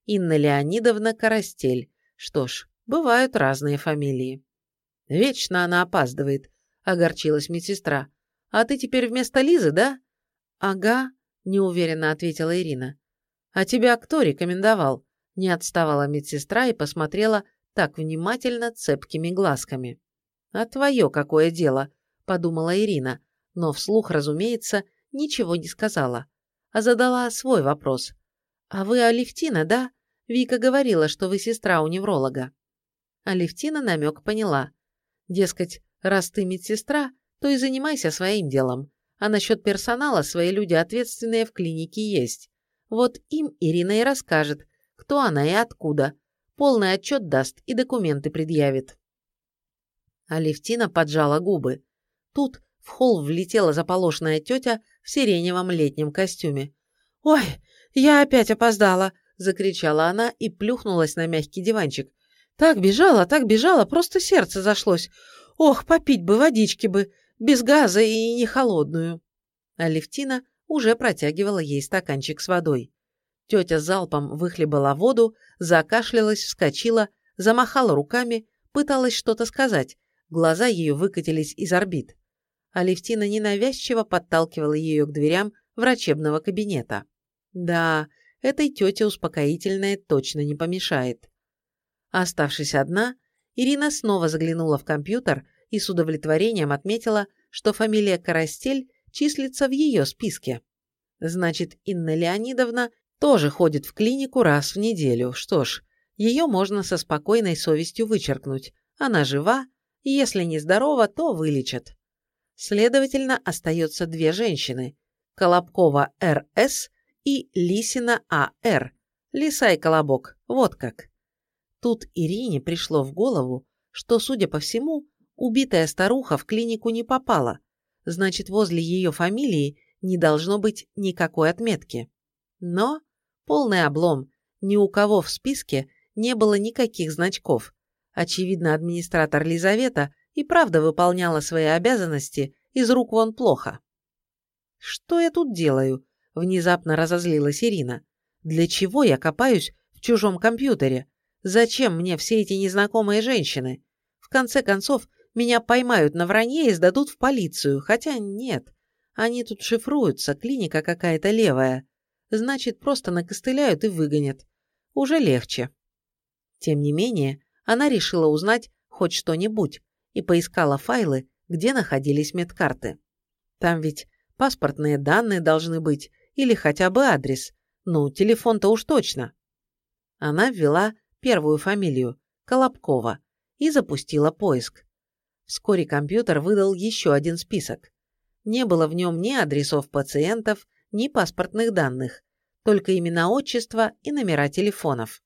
Инна Леонидовна Карастель. Что ж, бывают разные фамилии. «Вечно она опаздывает», – огорчилась медсестра. «А ты теперь вместо Лизы, да?» «Ага», – неуверенно ответила Ирина. «А тебя кто рекомендовал?» Не отставала медсестра и посмотрела так внимательно цепкими глазками. «А твое какое дело?» – подумала Ирина, но вслух, разумеется, ничего не сказала, а задала свой вопрос. «А вы Алевтина, да? Вика говорила, что вы сестра у невролога». Алевтина намек поняла. Дескать, раз ты медсестра, то и занимайся своим делом. А насчет персонала свои люди ответственные в клинике есть. Вот им Ирина и расскажет, кто она и откуда. Полный отчет даст и документы предъявит. Алевтина поджала губы. Тут в холл влетела заполошная тетя в сиреневом летнем костюме. «Ой, я опять опоздала!» – закричала она и плюхнулась на мягкий диванчик. «Так бежала, так бежала, просто сердце зашлось. Ох, попить бы водички бы, без газа и не холодную!» Алевтина уже протягивала ей стаканчик с водой. Тетя залпом выхлебала воду, закашлялась, вскочила, замахала руками, пыталась что-то сказать. Глаза ее выкатились из орбит. Алевтина ненавязчиво подталкивала ее к дверям врачебного кабинета. Да, этой тете успокоительное точно не помешает. Оставшись одна, Ирина снова заглянула в компьютер и с удовлетворением отметила, что фамилия Карастель числится в ее списке. Значит, Инна Леонидовна тоже ходит в клинику раз в неделю. Что ж, ее можно со спокойной совестью вычеркнуть. Она жива, и если не здорова, то вылечат. Следовательно, остается две женщины – Колобкова Р.С. и Лисина А.Р. Лиса и Колобок, вот как. Тут Ирине пришло в голову, что, судя по всему, убитая старуха в клинику не попала, значит, возле ее фамилии не должно быть никакой отметки. Но полный облом, ни у кого в списке не было никаких значков. Очевидно, администратор Лизавета и правда выполняла свои обязанности из рук вон плохо. «Что я тут делаю?» – внезапно разозлилась Ирина. «Для чего я копаюсь в чужом компьютере? Зачем мне все эти незнакомые женщины? В конце концов, меня поймают на вранье и сдадут в полицию, хотя нет. Они тут шифруются, клиника какая-то левая. Значит, просто накостыляют и выгонят. Уже легче. Тем не менее, она решила узнать хоть что-нибудь, и поискала файлы, где находились медкарты. Там ведь паспортные данные должны быть или хотя бы адрес. Ну, телефон-то уж точно. Она ввела первую фамилию – Колобкова и запустила поиск. Вскоре компьютер выдал еще один список. Не было в нем ни адресов пациентов, ни паспортных данных, только имена отчества и номера телефонов.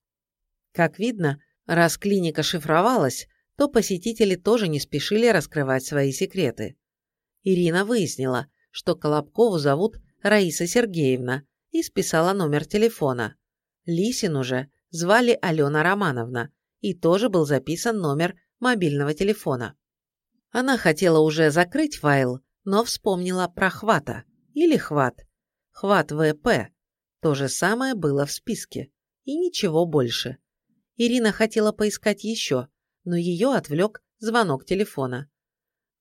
Как видно, раз клиника шифровалась, то посетители тоже не спешили раскрывать свои секреты. Ирина выяснила, что Колобкову зовут Раиса Сергеевна и списала номер телефона. Лисину же звали Алена Романовна и тоже был записан номер мобильного телефона. Она хотела уже закрыть файл, но вспомнила про хвата или хват. Хват ВП. То же самое было в списке. И ничего больше. Ирина хотела поискать еще, но ее отвлек звонок телефона.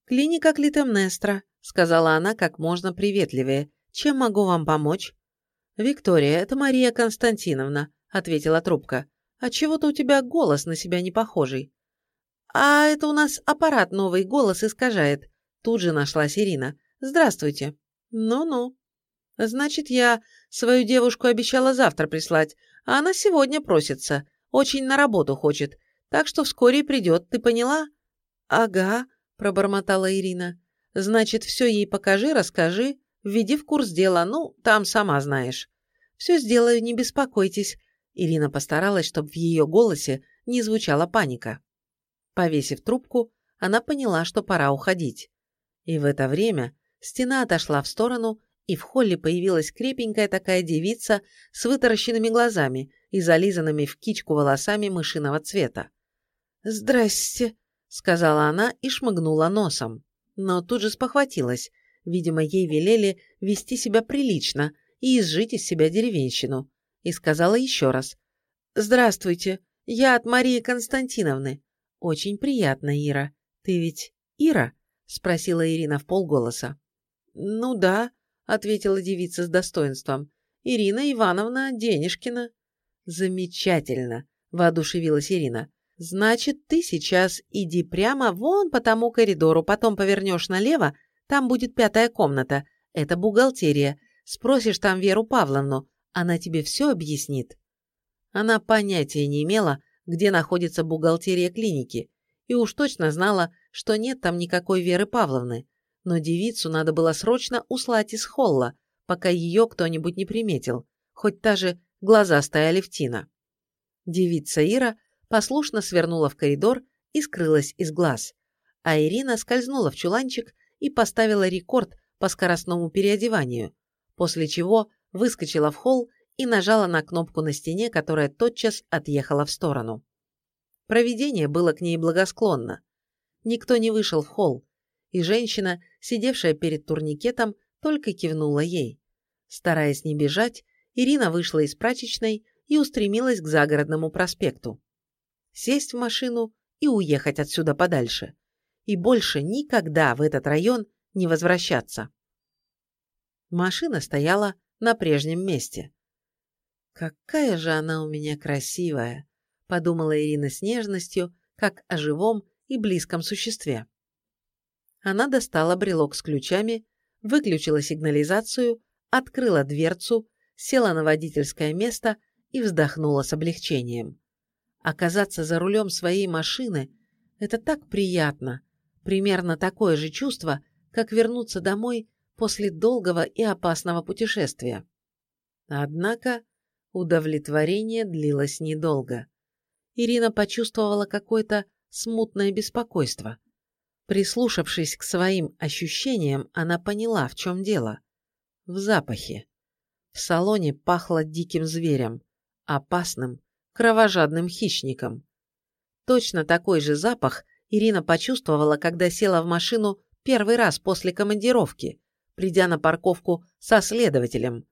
«Клиника Клитемнестра», — сказала она как можно приветливее. «Чем могу вам помочь?» «Виктория, это Мария Константиновна», — ответила трубка. «А чего-то у тебя голос на себя не похожий». «А это у нас аппарат новый голос искажает», — тут же нашлась Ирина. «Здравствуйте». «Ну-ну». «Значит, я свою девушку обещала завтра прислать, а она сегодня просится. Очень на работу хочет. Так что вскоре придет, ты поняла?» «Ага», – пробормотала Ирина. «Значит, все ей покажи, расскажи, Введи в курс дела, ну, там сама знаешь. Все сделаю, не беспокойтесь. Ирина постаралась, чтобы в ее голосе не звучала паника. Повесив трубку, она поняла, что пора уходить. И в это время стена отошла в сторону, и в холле появилась крепенькая такая девица с вытаращенными глазами и зализанными в кичку волосами мышиного цвета. «Здрасте», — сказала она и шмыгнула носом. Но тут же спохватилась. Видимо, ей велели вести себя прилично и изжить из себя деревенщину. И сказала еще раз. «Здравствуйте, я от Марии Константиновны. Очень приятно, Ира. Ты ведь Ира?» — спросила Ирина в полголоса. «Ну да», — ответила девица с достоинством. «Ирина Ивановна Денежкина». «Замечательно», — воодушевилась Ирина. «Значит, ты сейчас иди прямо вон по тому коридору, потом повернешь налево, там будет пятая комната. Это бухгалтерия. Спросишь там Веру Павловну, она тебе все объяснит». Она понятия не имела, где находится бухгалтерия клиники, и уж точно знала, что нет там никакой Веры Павловны, но девицу надо было срочно услать из холла, пока ее кто-нибудь не приметил, хоть та же глаза стояли в тина. Девица Ира послушно свернула в коридор и скрылась из глаз. А Ирина скользнула в чуланчик и поставила рекорд по скоростному переодеванию, после чего выскочила в холл и нажала на кнопку на стене, которая тотчас отъехала в сторону. Провидение было к ней благосклонно. Никто не вышел в холл, и женщина, сидевшая перед турникетом, только кивнула ей. Стараясь не бежать, Ирина вышла из прачечной и устремилась к загородному проспекту сесть в машину и уехать отсюда подальше. И больше никогда в этот район не возвращаться. Машина стояла на прежнем месте. «Какая же она у меня красивая!» – подумала Ирина с нежностью, как о живом и близком существе. Она достала брелок с ключами, выключила сигнализацию, открыла дверцу, села на водительское место и вздохнула с облегчением. Оказаться за рулем своей машины – это так приятно. Примерно такое же чувство, как вернуться домой после долгого и опасного путешествия. Однако удовлетворение длилось недолго. Ирина почувствовала какое-то смутное беспокойство. Прислушавшись к своим ощущениям, она поняла, в чем дело. В запахе. В салоне пахло диким зверем, опасным, кровожадным хищником. Точно такой же запах Ирина почувствовала, когда села в машину первый раз после командировки, придя на парковку со следователем.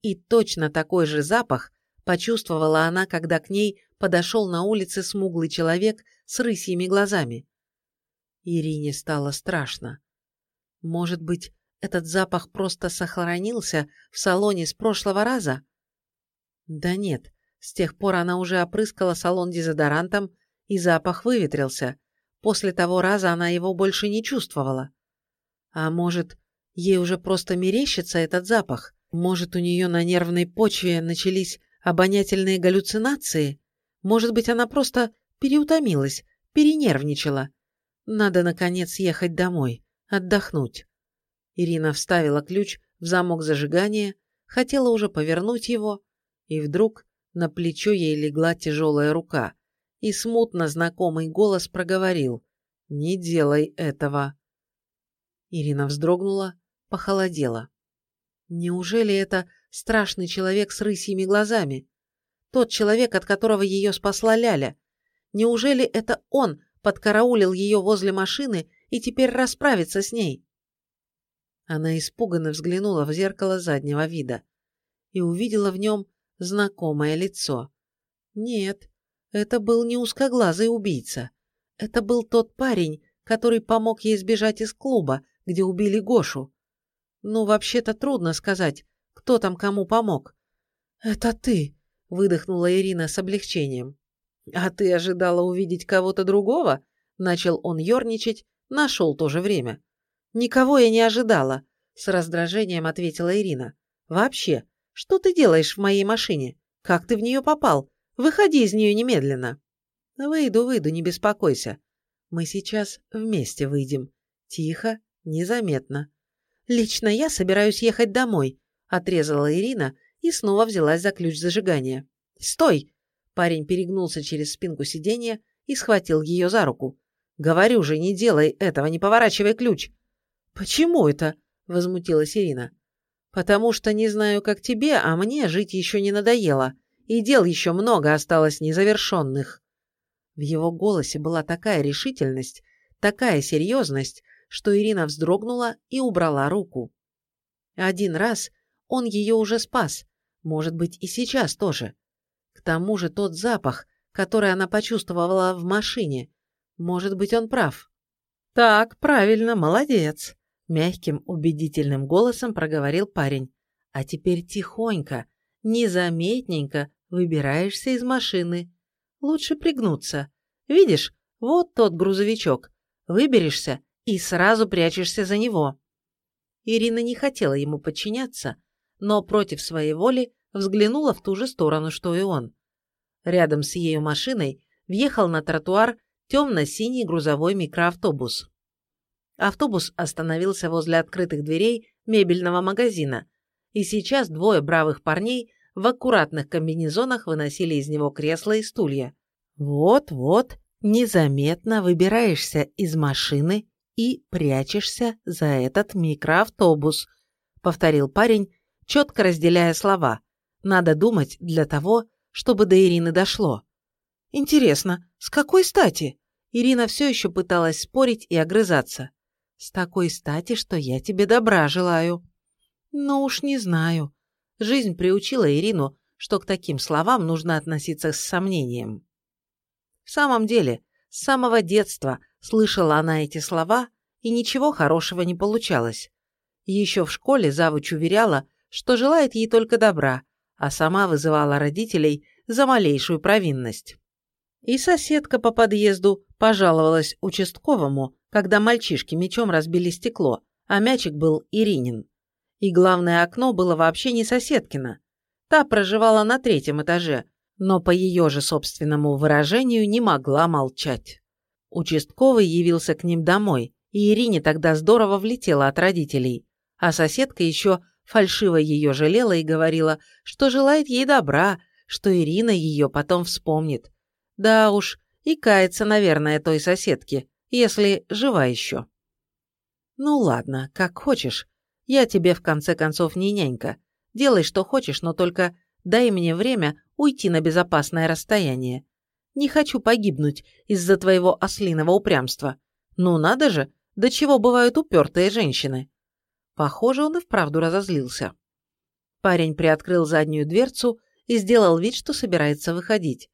И точно такой же запах почувствовала она, когда к ней подошел на улице смуглый человек с рысьими глазами. Ирине стало страшно. Может быть, этот запах просто сохранился в салоне с прошлого раза? Да нет, с тех пор она уже опрыскала салон дезодорантом, и запах выветрился. После того раза она его больше не чувствовала. А может, ей уже просто мерещится этот запах? Может, у нее на нервной почве начались обонятельные галлюцинации? Может быть, она просто переутомилась, перенервничала? Надо, наконец, ехать домой, отдохнуть. Ирина вставила ключ в замок зажигания, хотела уже повернуть его, и вдруг на плечо ей легла тяжелая рука, и смутно знакомый голос проговорил «Не делай этого». Ирина вздрогнула, похолодела. Неужели это страшный человек с рысьими глазами? Тот человек, от которого ее спасла Ляля? Неужели это он подкараулил ее возле машины и теперь расправится с ней? Она испуганно взглянула в зеркало заднего вида и увидела в нем знакомое лицо. Нет, это был не узкоглазый убийца. Это был тот парень, который помог ей сбежать из клуба, где убили Гошу. Ну, вообще-то трудно сказать, кто там кому помог. «Это ты!» — выдохнула Ирина с облегчением. «А ты ожидала увидеть кого-то другого?» — начал он ерничать, нашел то же время. «Никого я не ожидала», — с раздражением ответила Ирина. «Вообще, что ты делаешь в моей машине? Как ты в нее попал? Выходи из нее немедленно». «Выйду, выйду, не беспокойся. Мы сейчас вместе выйдем. Тихо, незаметно. «Лично я собираюсь ехать домой», – отрезала Ирина и снова взялась за ключ зажигания. «Стой!» – парень перегнулся через спинку сиденья и схватил ее за руку. «Говорю же, не делай этого, не поворачивай ключ!» «Почему это?» – возмутилась Ирина. «Потому что не знаю, как тебе, а мне жить еще не надоело, и дел еще много осталось незавершенных». В его голосе была такая решительность, такая серьезность, что Ирина вздрогнула и убрала руку. Один раз он ее уже спас, может быть, и сейчас тоже. К тому же тот запах, который она почувствовала в машине, может быть, он прав. «Так, правильно, молодец», – мягким, убедительным голосом проговорил парень. «А теперь тихонько, незаметненько выбираешься из машины. Лучше пригнуться. Видишь, вот тот грузовичок. Выберешься и сразу прячешься за него». Ирина не хотела ему подчиняться, но против своей воли взглянула в ту же сторону, что и он. Рядом с ее машиной въехал на тротуар темно-синий грузовой микроавтобус. Автобус остановился возле открытых дверей мебельного магазина, и сейчас двое бравых парней в аккуратных комбинезонах выносили из него кресла и стулья. Вот-вот, незаметно выбираешься из машины и прячешься за этот микроавтобус», — повторил парень, четко разделяя слова. «Надо думать для того, чтобы до Ирины дошло». «Интересно, с какой стати?» Ирина все еще пыталась спорить и огрызаться. «С такой стати, что я тебе добра желаю». «Ну уж не знаю». Жизнь приучила Ирину, что к таким словам нужно относиться с сомнением. В самом деле, с самого детства слышала она эти слова, и ничего хорошего не получалось. Еще в школе завуч уверяла, что желает ей только добра, а сама вызывала родителей за малейшую провинность. И соседка по подъезду пожаловалась участковому, когда мальчишки мечом разбили стекло, а мячик был Иринин. И главное окно было вообще не соседкино. Та проживала на третьем этаже, но по ее же собственному выражению не могла молчать. Участковый явился к ним домой, и Ирине тогда здорово влетела от родителей, а соседка еще фальшиво ее жалела и говорила, что желает ей добра, что Ирина ее потом вспомнит. Да уж, и кается, наверное, той соседке, если жива еще. Ну ладно, как хочешь. Я тебе в конце концов не нянька. Делай, что хочешь, но только дай мне время уйти на безопасное расстояние. Не хочу погибнуть из-за твоего ослиного упрямства. Ну надо же, до чего бывают упертые женщины. Похоже, он и вправду разозлился. Парень приоткрыл заднюю дверцу и сделал вид, что собирается выходить.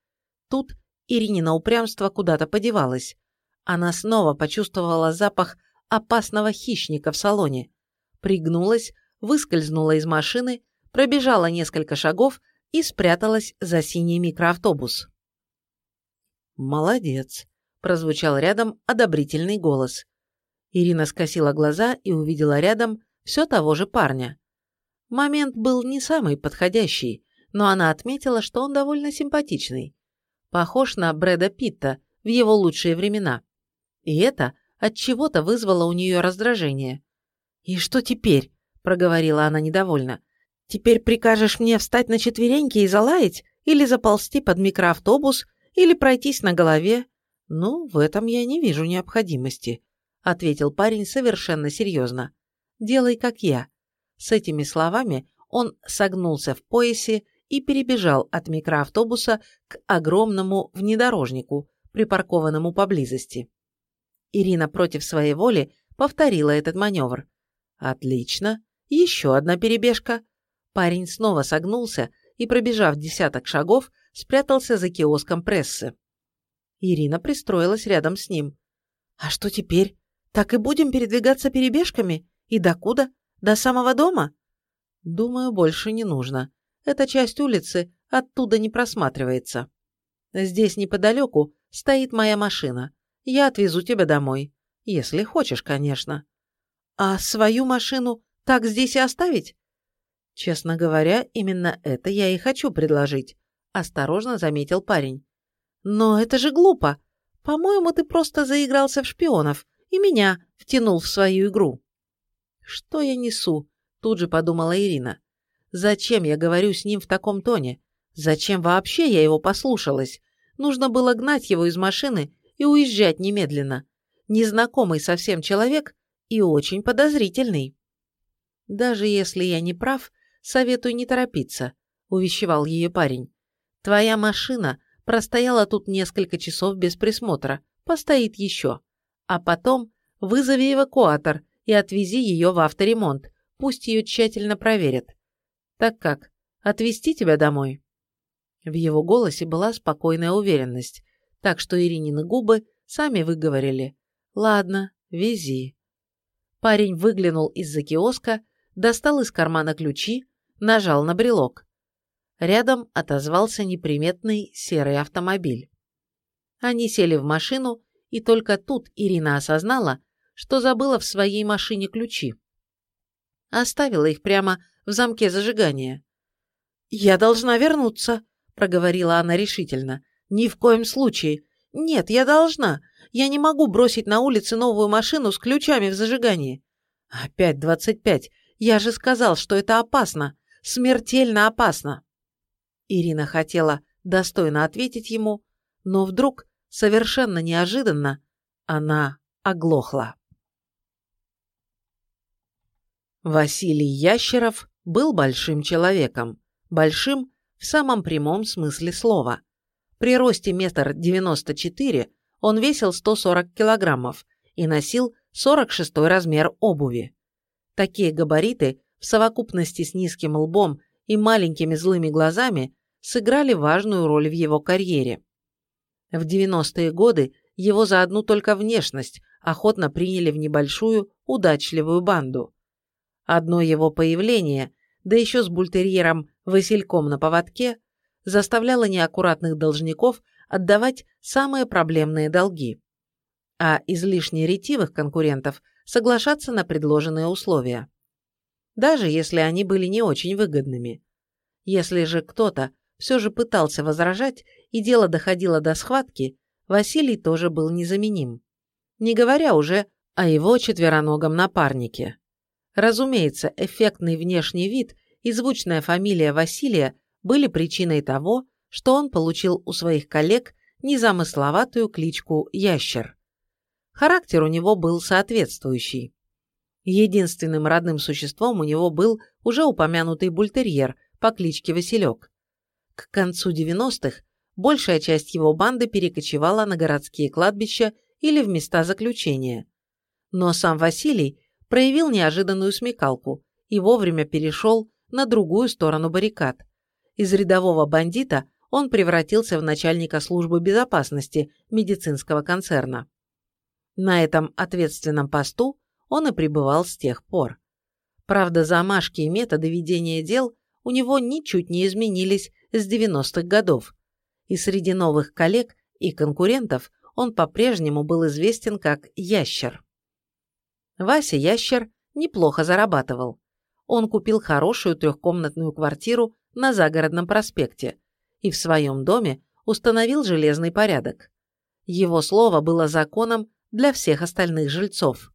Тут Иринина упрямство куда-то подевалось. Она снова почувствовала запах опасного хищника в салоне. Пригнулась, выскользнула из машины, пробежала несколько шагов и спряталась за синий микроавтобус. «Молодец», – прозвучал рядом одобрительный голос. Ирина скосила глаза и увидела рядом все того же парня. Момент был не самый подходящий, но она отметила, что он довольно симпатичный. Похож на Брэда Питта в его лучшие времена. И это от чего-то вызвало у нее раздражение. «И что теперь?» – проговорила она недовольно. «Теперь прикажешь мне встать на четвереньки и залаять? Или заползти под микроавтобус? Или пройтись на голове. Ну, в этом я не вижу необходимости, ответил парень совершенно серьезно. Делай, как я. С этими словами он согнулся в поясе и перебежал от микроавтобуса к огромному внедорожнику, припаркованному поблизости. Ирина против своей воли повторила этот маневр. Отлично. Еще одна перебежка. Парень снова согнулся и, пробежав десяток шагов, спрятался за киоском прессы. Ирина пристроилась рядом с ним. «А что теперь? Так и будем передвигаться перебежками? И докуда? До самого дома?» «Думаю, больше не нужно. Эта часть улицы оттуда не просматривается. Здесь неподалеку стоит моя машина. Я отвезу тебя домой. Если хочешь, конечно. А свою машину так здесь и оставить? Честно говоря, именно это я и хочу предложить осторожно заметил парень. «Но это же глупо. По-моему, ты просто заигрался в шпионов и меня втянул в свою игру». Что я несу? Тут же подумала Ирина. Зачем я говорю с ним в таком тоне? Зачем вообще я его послушалась? Нужно было гнать его из машины и уезжать немедленно. Незнакомый совсем человек и очень подозрительный. Даже если я не прав, советую не торопиться, увещевал ее парень. Твоя машина простояла тут несколько часов без присмотра, постоит еще. А потом вызови эвакуатор и отвези ее в авторемонт, пусть ее тщательно проверят. Так как, отвезти тебя домой?» В его голосе была спокойная уверенность, так что Иринины губы сами выговорили «Ладно, вези». Парень выглянул из-за киоска, достал из кармана ключи, нажал на брелок. Рядом отозвался неприметный серый автомобиль. Они сели в машину, и только тут Ирина осознала, что забыла в своей машине ключи. Оставила их прямо в замке зажигания. «Я должна вернуться», — проговорила она решительно. «Ни в коем случае. Нет, я должна. Я не могу бросить на улице новую машину с ключами в зажигании». «Опять двадцать пять. Я же сказал, что это опасно. Смертельно опасно». Ирина хотела достойно ответить ему, но вдруг, совершенно неожиданно, она оглохла. Василий Ящеров был большим человеком, большим в самом прямом смысле слова. При росте метр девяносто четыре он весил 140 килограммов и носил 46 размер обуви. Такие габариты в совокупности с низким лбом и маленькими злыми глазами сыграли важную роль в его карьере. В 90-е годы его за одну только внешность охотно приняли в небольшую, удачливую банду. Одно его появление, да еще с бультерьером Васильком на поводке, заставляло неаккуратных должников отдавать самые проблемные долги, а излишне ретивых конкурентов соглашаться на предложенные условия. Даже если они были не очень выгодными. Если же кто-то все же пытался возражать и дело доходило до схватки, Василий тоже был незаменим. Не говоря уже о его четвероногом напарнике. Разумеется, эффектный внешний вид и звучная фамилия Василия были причиной того, что он получил у своих коллег незамысловатую кличку «Ящер». Характер у него был соответствующий. Единственным родным существом у него был уже упомянутый бультерьер по кличке Василек. К концу 90-х большая часть его банды перекочевала на городские кладбища или в места заключения. Но сам Василий проявил неожиданную смекалку и вовремя перешел на другую сторону баррикад. Из рядового бандита он превратился в начальника службы безопасности медицинского концерна. На этом ответственном посту он и пребывал с тех пор. Правда, замашки и методы ведения дел у него ничуть не изменились с 90-х годов, и среди новых коллег и конкурентов он по-прежнему был известен как «ящер». Вася Ящер неплохо зарабатывал. Он купил хорошую трехкомнатную квартиру на загородном проспекте и в своем доме установил железный порядок. Его слово было законом для всех остальных жильцов.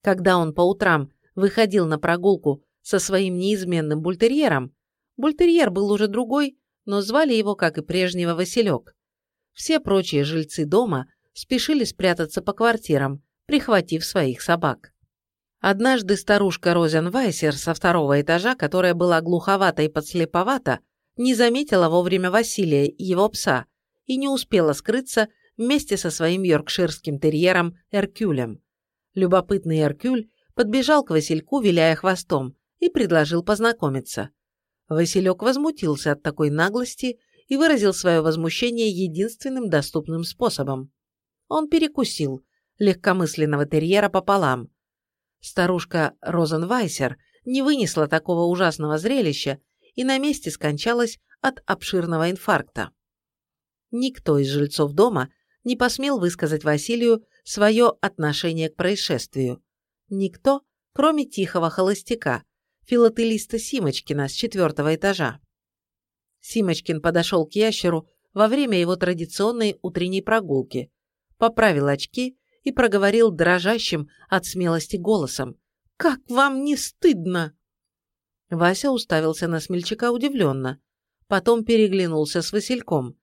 Когда он по утрам выходил на прогулку со своим неизменным бультерьером, бультерьер был уже другой, но звали его, как и прежнего, Василек. Все прочие жильцы дома спешили спрятаться по квартирам, прихватив своих собак. Однажды старушка Розенвайсер со второго этажа, которая была глуховата и подслеповата, не заметила вовремя Василия, его пса, и не успела скрыться вместе со своим йоркширским терьером Эркюлем. Любопытный Эркюль подбежал к Васильку, виляя хвостом, и предложил познакомиться. Василек возмутился от такой наглости и выразил свое возмущение единственным доступным способом. Он перекусил, легкомысленного терьера пополам. Старушка Розенвайсер не вынесла такого ужасного зрелища и на месте скончалась от обширного инфаркта. Никто из жильцов дома не посмел высказать Василию свое отношение к происшествию. Никто, кроме тихого холостяка, филателиста Симочкина с четвертого этажа. Симочкин подошел к ящеру во время его традиционной утренней прогулки, поправил очки и проговорил дрожащим от смелости голосом. Как вам не стыдно?» Вася уставился на смельчака удивленно. Потом переглянулся с Васильком.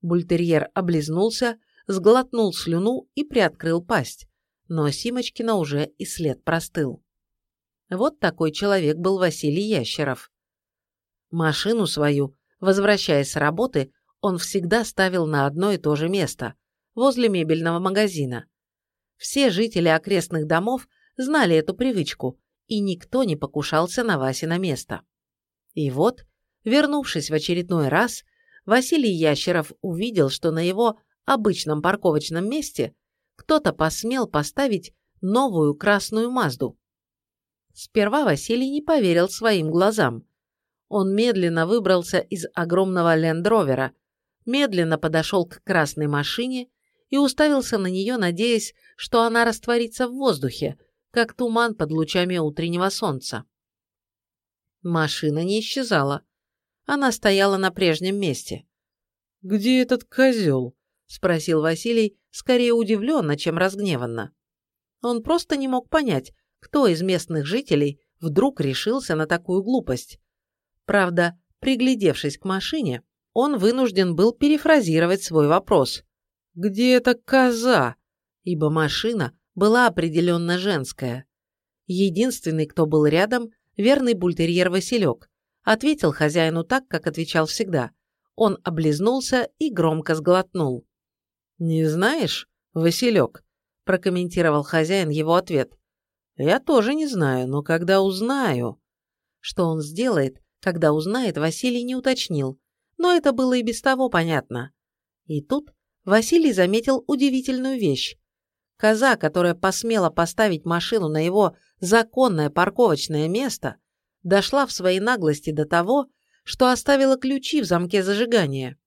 Бультерьер облизнулся, сглотнул слюну и приоткрыл пасть. Но Симочкина уже и след простыл. Вот такой человек был Василий Ящеров. Машину свою, возвращаясь с работы, он всегда ставил на одно и то же место, возле мебельного магазина. Все жители окрестных домов знали эту привычку, и никто не покушался на Васина место. И вот, вернувшись в очередной раз, Василий Ящеров увидел, что на его обычном парковочном месте кто-то посмел поставить новую красную Мазду. Сперва Василий не поверил своим глазам. Он медленно выбрался из огромного лендровера, медленно подошел к красной машине и уставился на нее, надеясь, что она растворится в воздухе, как туман под лучами утреннего солнца. Машина не исчезала. Она стояла на прежнем месте. «Где этот козел?» – спросил Василий, скорее удивленно, чем разгневанно. Он просто не мог понять, кто из местных жителей вдруг решился на такую глупость. Правда, приглядевшись к машине, он вынужден был перефразировать свой вопрос. «Где эта коза?» Ибо машина была определенно женская. Единственный, кто был рядом, верный бультерьер Василек, ответил хозяину так, как отвечал всегда. Он облизнулся и громко сглотнул. «Не знаешь, Василек?» – прокомментировал хозяин его ответ. «Я тоже не знаю, но когда узнаю...» Что он сделает, когда узнает, Василий не уточнил, но это было и без того понятно. И тут Василий заметил удивительную вещь. Коза, которая посмела поставить машину на его законное парковочное место, дошла в своей наглости до того, что оставила ключи в замке зажигания.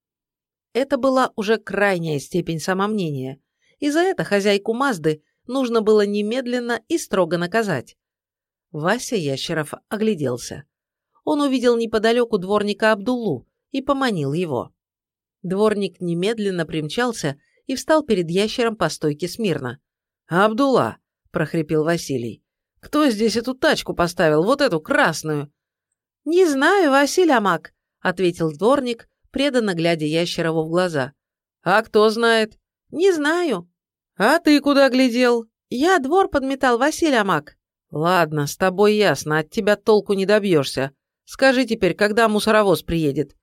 Это была уже крайняя степень самомнения, и за это хозяйку Мазды нужно было немедленно и строго наказать. Вася Ящеров огляделся. Он увидел неподалеку дворника Абдуллу и поманил его. Дворник немедленно примчался и встал перед ящером по стойке смирно. «Абдулла!» – прохрипел Василий. «Кто здесь эту тачку поставил, вот эту красную?» «Не знаю, Василий Амак», – ответил дворник, преданно глядя Ящерову в глаза. «А кто знает?» «Не знаю». «А ты куда глядел?» «Я двор подметал, Василий Амак». «Ладно, с тобой ясно, от тебя толку не добьешься. Скажи теперь, когда мусоровоз приедет?»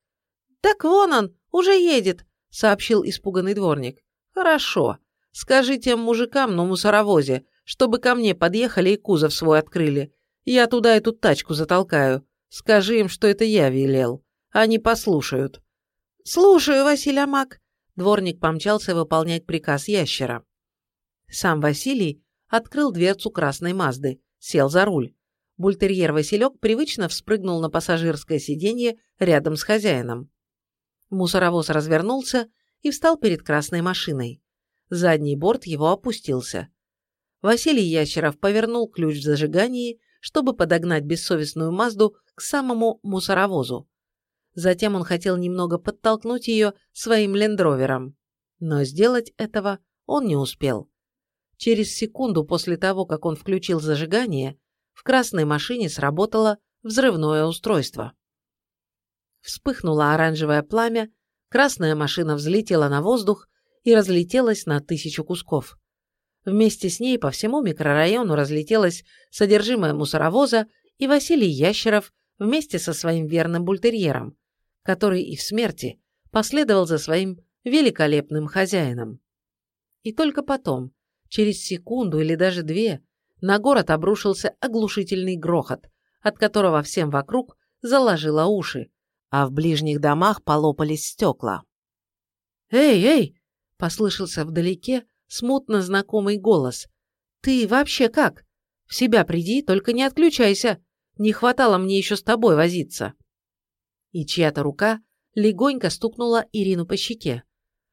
«Так вон он, уже едет», — сообщил испуганный дворник. «Хорошо. Скажи тем мужикам на мусоровозе, чтобы ко мне подъехали и кузов свой открыли. Я туда эту тачку затолкаю. Скажи им, что это я велел. Они послушают». «Слушаю, Василий Амак», — дворник помчался выполнять приказ ящера. Сам Василий открыл дверцу красной Мазды, сел за руль. Бультерьер Василек привычно вспрыгнул на пассажирское сиденье рядом с хозяином. Мусоровоз развернулся и встал перед красной машиной. Задний борт его опустился. Василий Ящеров повернул ключ в зажигании, чтобы подогнать бессовестную Мазду к самому мусоровозу. Затем он хотел немного подтолкнуть ее своим лендровером. Но сделать этого он не успел. Через секунду после того, как он включил зажигание, в красной машине сработало взрывное устройство. Вспыхнуло оранжевое пламя, красная машина взлетела на воздух и разлетелась на тысячу кусков. Вместе с ней по всему микрорайону разлетелось содержимое мусоровоза и Василий Ящеров вместе со своим верным бультерьером, который и в смерти последовал за своим великолепным хозяином. И только потом, через секунду или даже две, на город обрушился оглушительный грохот, от которого всем вокруг заложило уши, а в ближних домах полопались стекла. «Эй, эй!» – послышался вдалеке смутно знакомый голос. «Ты вообще как? В себя приди, только не отключайся. Не хватало мне еще с тобой возиться». И чья-то рука легонько стукнула Ирину по щеке.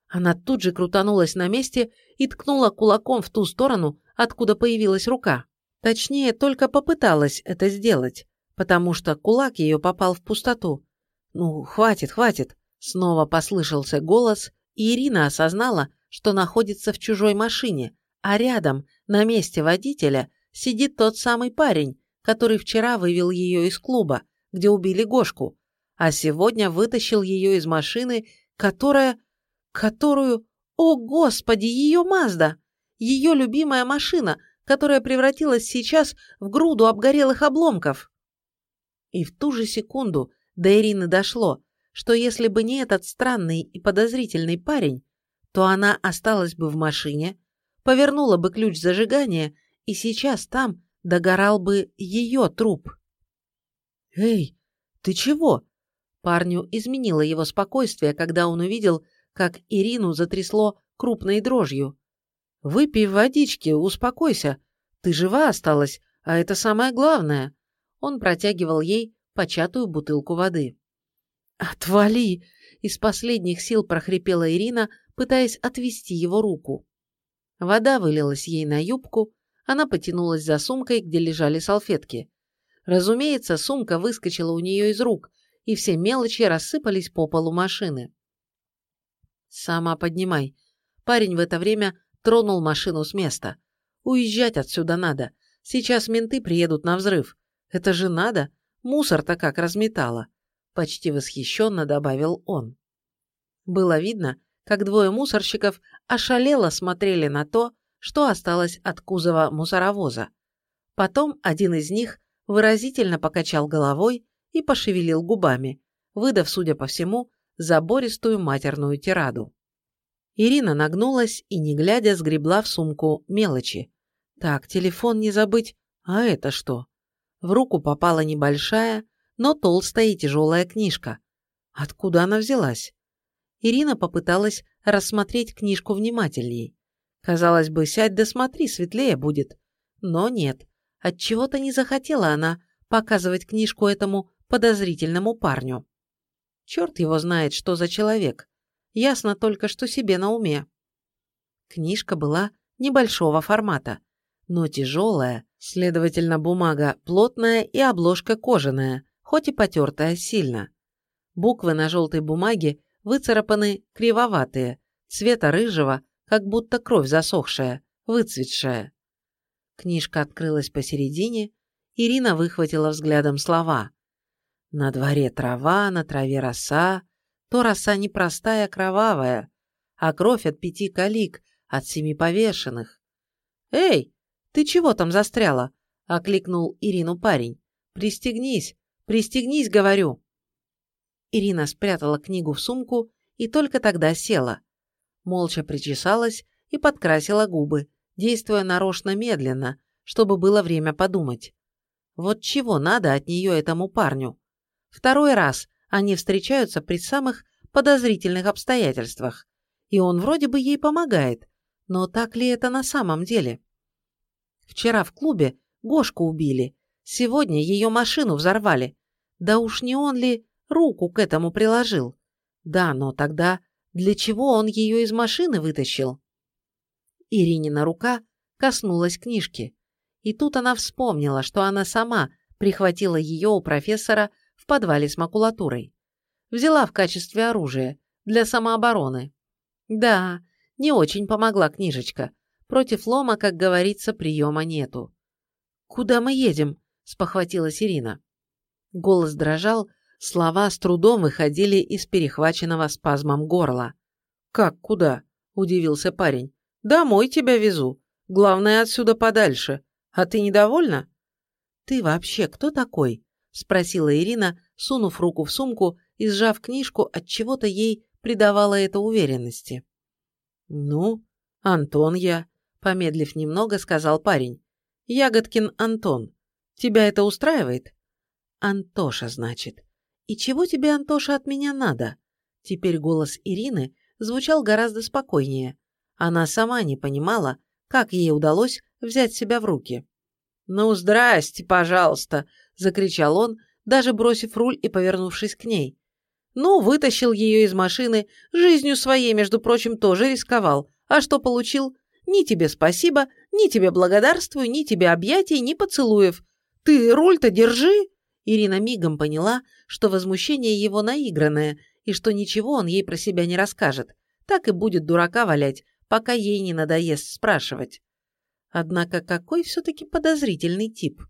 Она тут же крутанулась на месте и ткнула кулаком в ту сторону, откуда появилась рука. Точнее, только попыталась это сделать, потому что кулак ее попал в пустоту, «Ну, хватит, хватит!» Снова послышался голос, и Ирина осознала, что находится в чужой машине, а рядом, на месте водителя, сидит тот самый парень, который вчера вывел ее из клуба, где убили Гошку, а сегодня вытащил ее из машины, которая... которую... О, Господи, ее Мазда! Ее любимая машина, которая превратилась сейчас в груду обгорелых обломков. И в ту же секунду до Ирины дошло, что если бы не этот странный и подозрительный парень, то она осталась бы в машине, повернула бы ключ зажигания, и сейчас там догорал бы ее труп. «Эй, ты чего?» Парню изменило его спокойствие, когда он увидел, как Ирину затрясло крупной дрожью. «Выпей водички, успокойся. Ты жива осталась, а это самое главное». Он протягивал ей початую бутылку воды. «Отвали!» – из последних сил прохрипела Ирина, пытаясь отвести его руку. Вода вылилась ей на юбку, она потянулась за сумкой, где лежали салфетки. Разумеется, сумка выскочила у нее из рук, и все мелочи рассыпались по полу машины. «Сама поднимай». Парень в это время тронул машину с места. «Уезжать отсюда надо. Сейчас менты приедут на взрыв. Это же надо. Мусор-то как разметало». Почти восхищенно добавил он. Было видно, как двое мусорщиков ошалело смотрели на то, что осталось от кузова мусоровоза. Потом один из них выразительно покачал головой и пошевелил губами, выдав, судя по всему, забористую матерную тираду. Ирина нагнулась и, не глядя, сгребла в сумку мелочи. Так, телефон не забыть. А это что? В руку попала небольшая, но толстая и тяжелая книжка. Откуда она взялась? Ирина попыталась рассмотреть книжку внимательней. Казалось бы, сядь да смотри, светлее будет. Но нет, отчего-то не захотела она показывать книжку этому подозрительному парню. Черт его знает, что за человек. Ясно только, что себе на уме. Книжка была небольшого формата, но тяжелая, следовательно, бумага плотная и обложка кожаная, хоть и потертая сильно. Буквы на желтой бумаге выцарапаны кривоватые, цвета рыжего, как будто кровь засохшая, выцветшая. Книжка открылась посередине, Ирина выхватила взглядом слова. На дворе трава, на траве роса, то роса не простая, а кровавая, а кровь от пяти калик, от семи повешенных. «Эй, ты чего там застряла?» — окликнул Ирину парень. «Пристегнись, пристегнись, говорю». Ирина спрятала книгу в сумку и только тогда села. Молча причесалась и подкрасила губы, действуя нарочно медленно, чтобы было время подумать. Вот чего надо от нее этому парню? Второй раз они встречаются при самых подозрительных обстоятельствах, и он вроде бы ей помогает, но так ли это на самом деле? Вчера в клубе Гошку убили, сегодня ее машину взорвали. Да уж не он ли руку к этому приложил? Да, но тогда для чего он ее из машины вытащил? Иринина рука коснулась книжки, и тут она вспомнила, что она сама прихватила ее у профессора в подвале с макулатурой. Взяла в качестве оружия, для самообороны. Да, не очень помогла книжечка. Против лома, как говорится, приема нету. «Куда мы едем?» – спохватилась Ирина. Голос дрожал, слова с трудом выходили из перехваченного спазмом горла. «Как куда?» – удивился парень. «Домой тебя везу. Главное, отсюда подальше. А ты недовольна?» «Ты вообще кто такой?» – спросила Ирина, сунув руку в сумку и сжав книжку, от чего то ей придавала это уверенности. «Ну, Антон я», – помедлив немного, сказал парень. «Ягодкин Антон. Тебя это устраивает?» «Антоша, значит. И чего тебе, Антоша, от меня надо?» Теперь голос Ирины звучал гораздо спокойнее. Она сама не понимала, как ей удалось взять себя в руки. «Ну, здрасте, пожалуйста!» – закричал он, даже бросив руль и повернувшись к ней. Ну, вытащил ее из машины, жизнью своей, между прочим, тоже рисковал. А что получил? Ни тебе спасибо, ни тебе благодарствую, ни тебе объятий, ни поцелуев. Ты руль-то держи!» Ирина мигом поняла, что возмущение его наигранное, и что ничего он ей про себя не расскажет. Так и будет дурака валять, пока ей не надоест спрашивать. Однако какой все-таки подозрительный тип.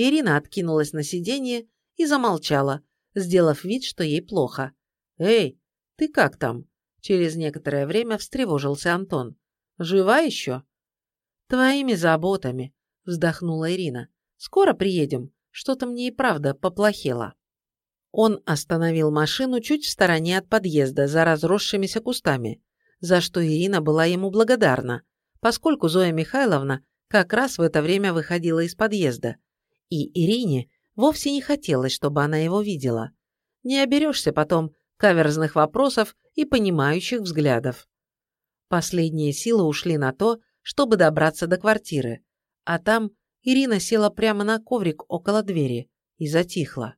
Ирина откинулась на сиденье и замолчала, сделав вид, что ей плохо. «Эй, ты как там?» Через некоторое время встревожился Антон. «Жива еще?» «Твоими заботами», — вздохнула Ирина. «Скоро приедем. Что-то мне и правда поплохело». Он остановил машину чуть в стороне от подъезда, за разросшимися кустами, за что Ирина была ему благодарна, поскольку Зоя Михайловна как раз в это время выходила из подъезда, и Ирине вовсе не хотелось, чтобы она его видела. Не оберешься потом каверзных вопросов и понимающих взглядов. Последние силы ушли на то, чтобы добраться до квартиры, а там Ирина села прямо на коврик около двери и затихла.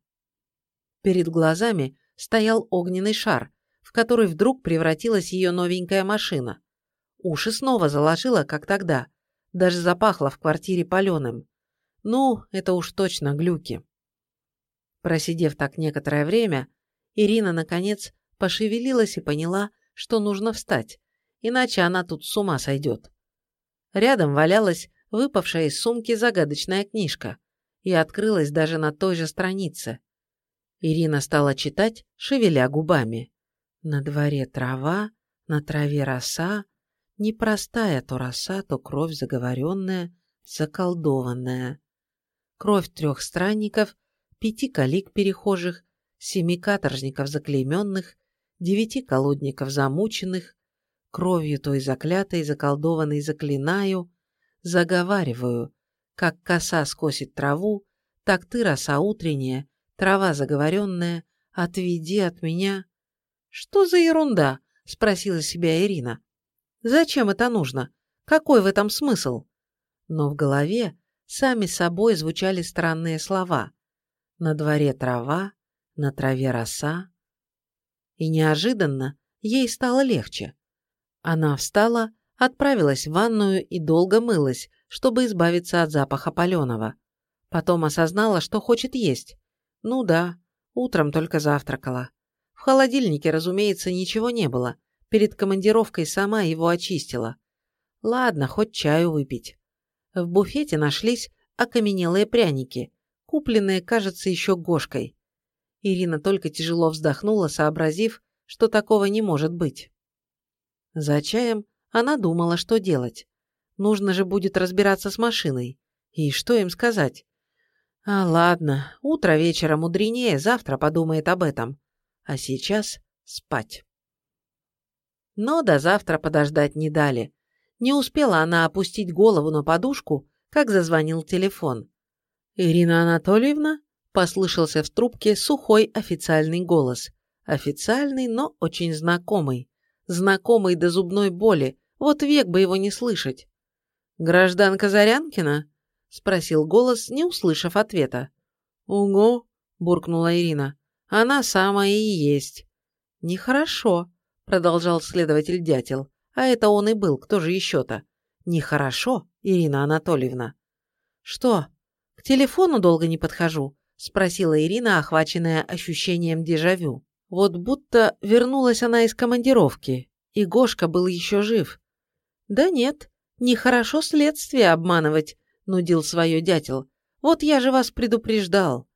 Перед глазами стоял огненный шар, в который вдруг превратилась ее новенькая машина. Уши снова заложила, как тогда, даже запахло в квартире паленым. Ну, это уж точно глюки. Просидев так некоторое время, Ирина, наконец, пошевелилась и поняла, что нужно встать, иначе она тут с ума сойдет. Рядом валялась выпавшая из сумки загадочная книжка и открылась даже на той же странице. Ирина стала читать, шевеля губами. На дворе трава, на траве роса, непростая то роса, то кровь заговоренная, заколдованная. Кровь трех странников, пяти калик перехожих, семи каторжников заклейменных, девяти колодников замученных, кровью той заклятой, заколдованной заклинаю, заговариваю, как коса скосит траву, так ты, роса утренняя, трава заговоренная, отведи от меня. Что за ерунда? спросила себя Ирина. Зачем это нужно? Какой в этом смысл? Но в голове сами собой звучали странные слова. На дворе трава, на траве роса. И неожиданно ей стало легче. Она встала, отправилась в ванную и долго мылась, чтобы избавиться от запаха паленого. Потом осознала, что хочет есть. Ну да, утром только завтракала. В холодильнике, разумеется, ничего не было. Перед командировкой сама его очистила. Ладно, хоть чаю выпить. В буфете нашлись окаменелые пряники, купленные, кажется, еще Гошкой. Ирина только тяжело вздохнула, сообразив, что такого не может быть. За чаем она думала, что делать. Нужно же будет разбираться с машиной. И что им сказать? А ладно, утро вечера мудренее, завтра подумает об этом. А сейчас спать. Но до завтра подождать не дали. Не успела она опустить голову на подушку, как зазвонил телефон. «Ирина Анатольевна?» Послышался в трубке сухой официальный голос. Официальный, но очень знакомый. Знакомый до зубной боли, вот век бы его не слышать. «Гражданка Зарянкина?» – спросил голос, не услышав ответа. «Угу», – буркнула Ирина. «Она самая и есть». «Нехорошо», – продолжал следователь Дятел. «А это он и был, кто же еще-то?» «Нехорошо, Ирина Анатольевна». «Что, к телефону долго не подхожу?» – спросила Ирина, охваченная ощущением дежавю. Вот будто вернулась она из командировки, и Гошка был еще жив. «Да нет, нехорошо следствие обманывать», – нудил свое дятел. «Вот я же вас предупреждал».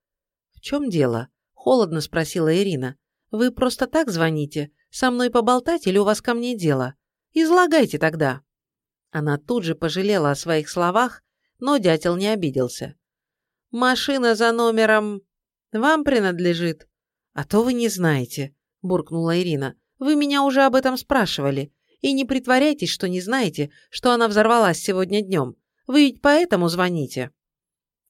«В чем дело?» – холодно спросила Ирина. «Вы просто так звоните? Со мной поболтать или у вас ко мне дело? Излагайте тогда». Она тут же пожалела о своих словах, но дятел не обиделся. Машина за номером вам принадлежит. А то вы не знаете, буркнула Ирина. Вы меня уже об этом спрашивали. И не притворяйтесь, что не знаете, что она взорвалась сегодня днем. Вы ведь поэтому звоните.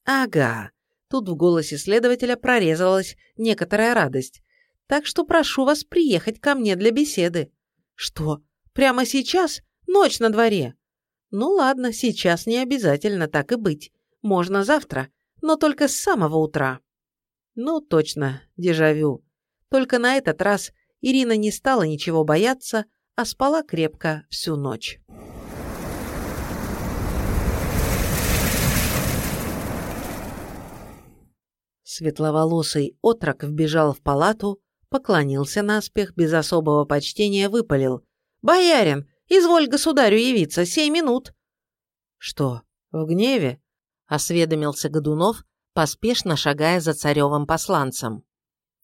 Ага. Тут в голосе следователя прорезалась некоторая радость. Так что прошу вас приехать ко мне для беседы. Что, прямо сейчас? Ночь на дворе. Ну ладно, сейчас не обязательно так и быть. Можно завтра но только с самого утра. Ну, точно, дежавю. Только на этот раз Ирина не стала ничего бояться, а спала крепко всю ночь. Светловолосый отрок вбежал в палату, поклонился наспех, без особого почтения выпалил. «Боярин, изволь государю явиться, сей минут!» Что, в гневе? Осведомился Годунов, поспешно шагая за царевым посланцем.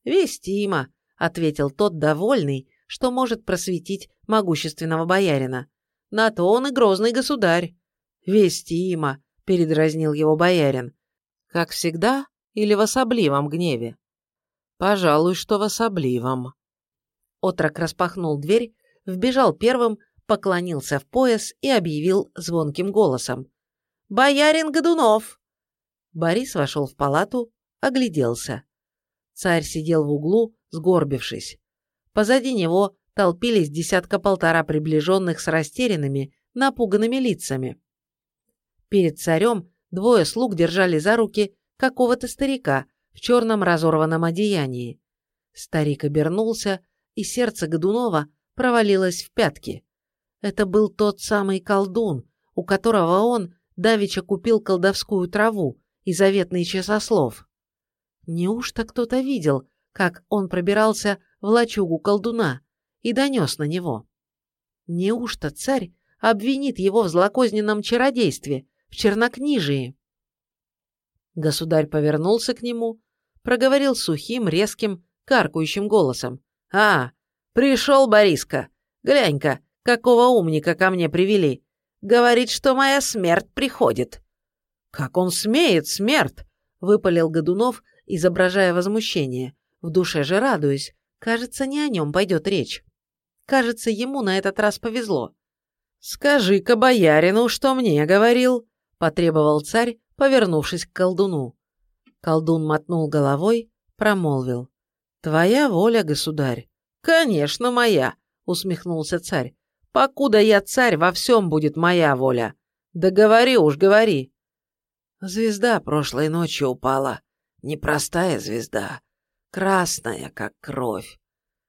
«Вестимо», — ответил тот, довольный, что может просветить могущественного боярина. «На то он и грозный государь». «Вестимо», — передразнил его боярин. «Как всегда или в особливом гневе?» «Пожалуй, что в особливом». Отрок распахнул дверь, вбежал первым, поклонился в пояс и объявил звонким голосом. «Боярин Годунов!» Борис вошел в палату, огляделся. Царь сидел в углу, сгорбившись. Позади него толпились десятка-полтора приближенных с растерянными, напуганными лицами. Перед царем двое слуг держали за руки какого-то старика в черном разорванном одеянии. Старик обернулся, и сердце Годунова провалилось в пятки. Это был тот самый колдун, у которого он давеча купил колдовскую траву и заветный часослов. Неужто кто-то видел, как он пробирался в лачугу колдуна и донес на него? Неужто царь обвинит его в злокозненном чародействе, в чернокнижии? Государь повернулся к нему, проговорил сухим, резким, каркающим голосом. «А, пришел Бориска! Глянь-ка, какого умника ко мне привели! Говорит, что моя смерть приходит!» «Как он смеет, смерть!» — выпалил Годунов, изображая возмущение, в душе же радуясь. Кажется, не о нем пойдет речь. Кажется, ему на этот раз повезло. «Скажи-ка боярину, что мне говорил», — потребовал царь, повернувшись к колдуну. Колдун мотнул головой, промолвил. «Твоя воля, государь». «Конечно, моя», — усмехнулся царь. «Покуда я царь, во всем будет моя воля. Да говори уж, говори». Звезда прошлой ночью упала, Непростая звезда. Красная, как кровь.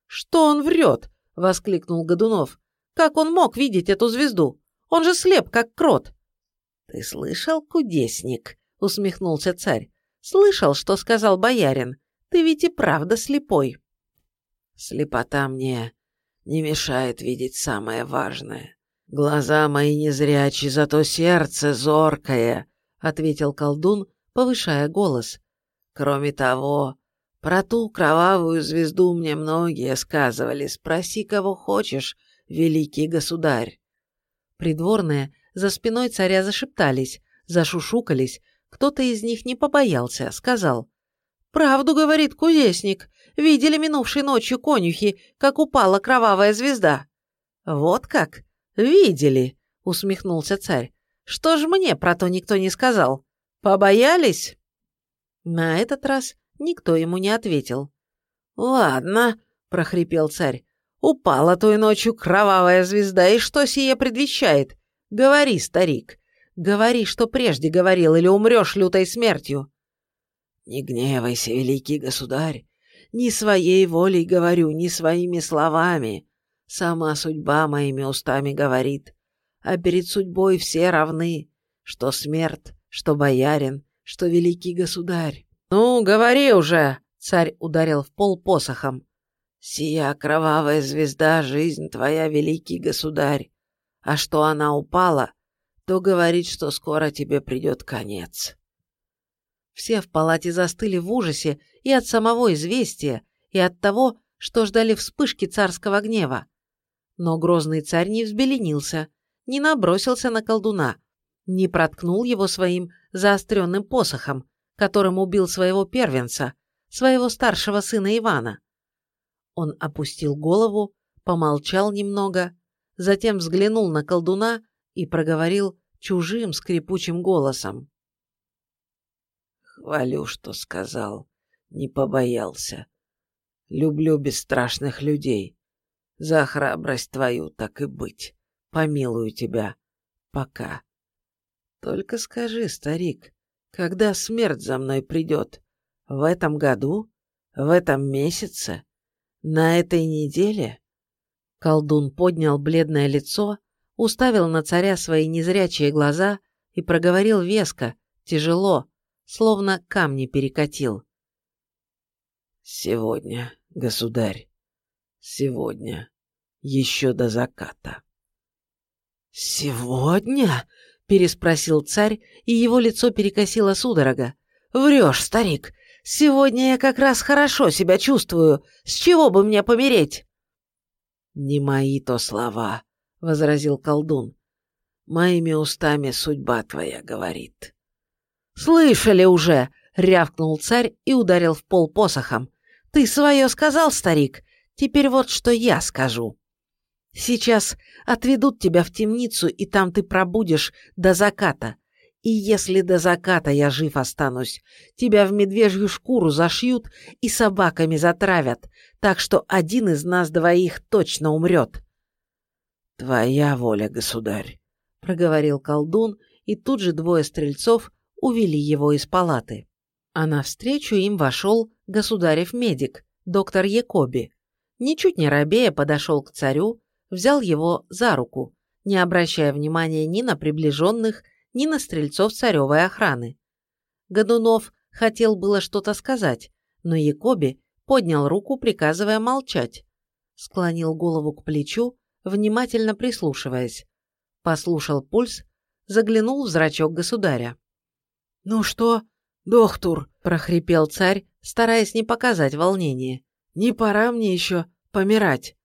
«Что он врет?» — воскликнул Годунов. «Как он мог видеть эту звезду? Он же слеп, как крот!» «Ты слышал, кудесник?» — усмехнулся царь. «Слышал, что сказал боярин? Ты ведь и правда слепой». «Слепота мне не мешает видеть самое важное. Глаза мои незрячи, зато сердце зоркое», — ответил колдун, повышая голос. Кроме того, про ту кровавую звезду мне многие сказывали. Спроси, кого хочешь, великий государь. Придворные за спиной царя зашептались, зашушукались. Кто-то из них не побоялся, сказал. «Правду, — говорит кудесник, — видели минувшей ночью конюхи, как упала кровавая звезда». «Вот как? Видели!» — усмехнулся царь. «Что ж мне про то никто не сказал? Побоялись?» На этот раз никто ему не ответил. «Ладно», — прохрипел царь, — «упала той ночью кровавая звезда, и что сие предвещает? Говори, старик, говори, что прежде говорил, или умрешь лютой смертью». «Не гневайся, великий государь, ни своей волей говорю, ни своими словами. Сама судьба моими устами говорит, а перед судьбой все равны, что смерть, что боярин, что великий государь. «Ну, говори уже!» — царь ударил в пол посохом. «Сия кровавая звезда, жизнь твоя, великий государь. А что она упала, то говорит, что скоро тебе придет конец». Все в палате застыли в ужасе и от самого известия, и от того, что ждали вспышки царского гнева. Но грозный царь не взбеленился, не набросился на колдуна, не проткнул его своим заостренным посохом, которым убил своего первенца, своего старшего сына Ивана. Он опустил голову, помолчал немного, затем взглянул на колдуна и проговорил чужим скрипучим голосом. «Хвалю, что сказал, не побоялся. Люблю бесстрашных людей. За храбрость твою так и быть. Помилую тебя. Пока». Только скажи, старик, когда смерть за мной придет? В этом году? В этом месяце? На этой неделе?» Колдун поднял бледное лицо, уставил на царя свои незрячие глаза и проговорил веско, тяжело, словно камни перекатил. «Сегодня, государь, сегодня, еще до заката». «Сегодня?» переспросил царь, и его лицо перекосило судорога. «Врешь, старик. Сегодня я как раз хорошо себя чувствую. С чего бы мне помереть?» «Не мои то слова», — возразил колдун. «Моими устами судьба твоя говорит». «Слышали уже!» — рявкнул царь и ударил в пол посохом. «Ты свое сказал, старик? Теперь вот что я скажу. Сейчас отведут тебя в темницу, и там ты пробудешь до заката. И если до заката я жив останусь, тебя в медвежью шкуру зашьют и собаками затравят, так что один из нас двоих точно умрет. «Твоя воля, государь», — проговорил колдун, и тут же двое стрельцов увели его из палаты. А навстречу им вошел государев медик, доктор Якоби. Ничуть не робея подошел к царю, взял его за руку, не обращая внимания ни на приближенных, ни на стрельцов царевой охраны. Годунов хотел было что-то сказать, но Якоби поднял руку, приказывая молчать. Склонил голову к плечу, внимательно прислушиваясь. Послушал пульс, заглянул в зрачок государя. «Ну что, доктор?» – прохрипел царь, стараясь не показать волнения. «Не пора мне еще помирать».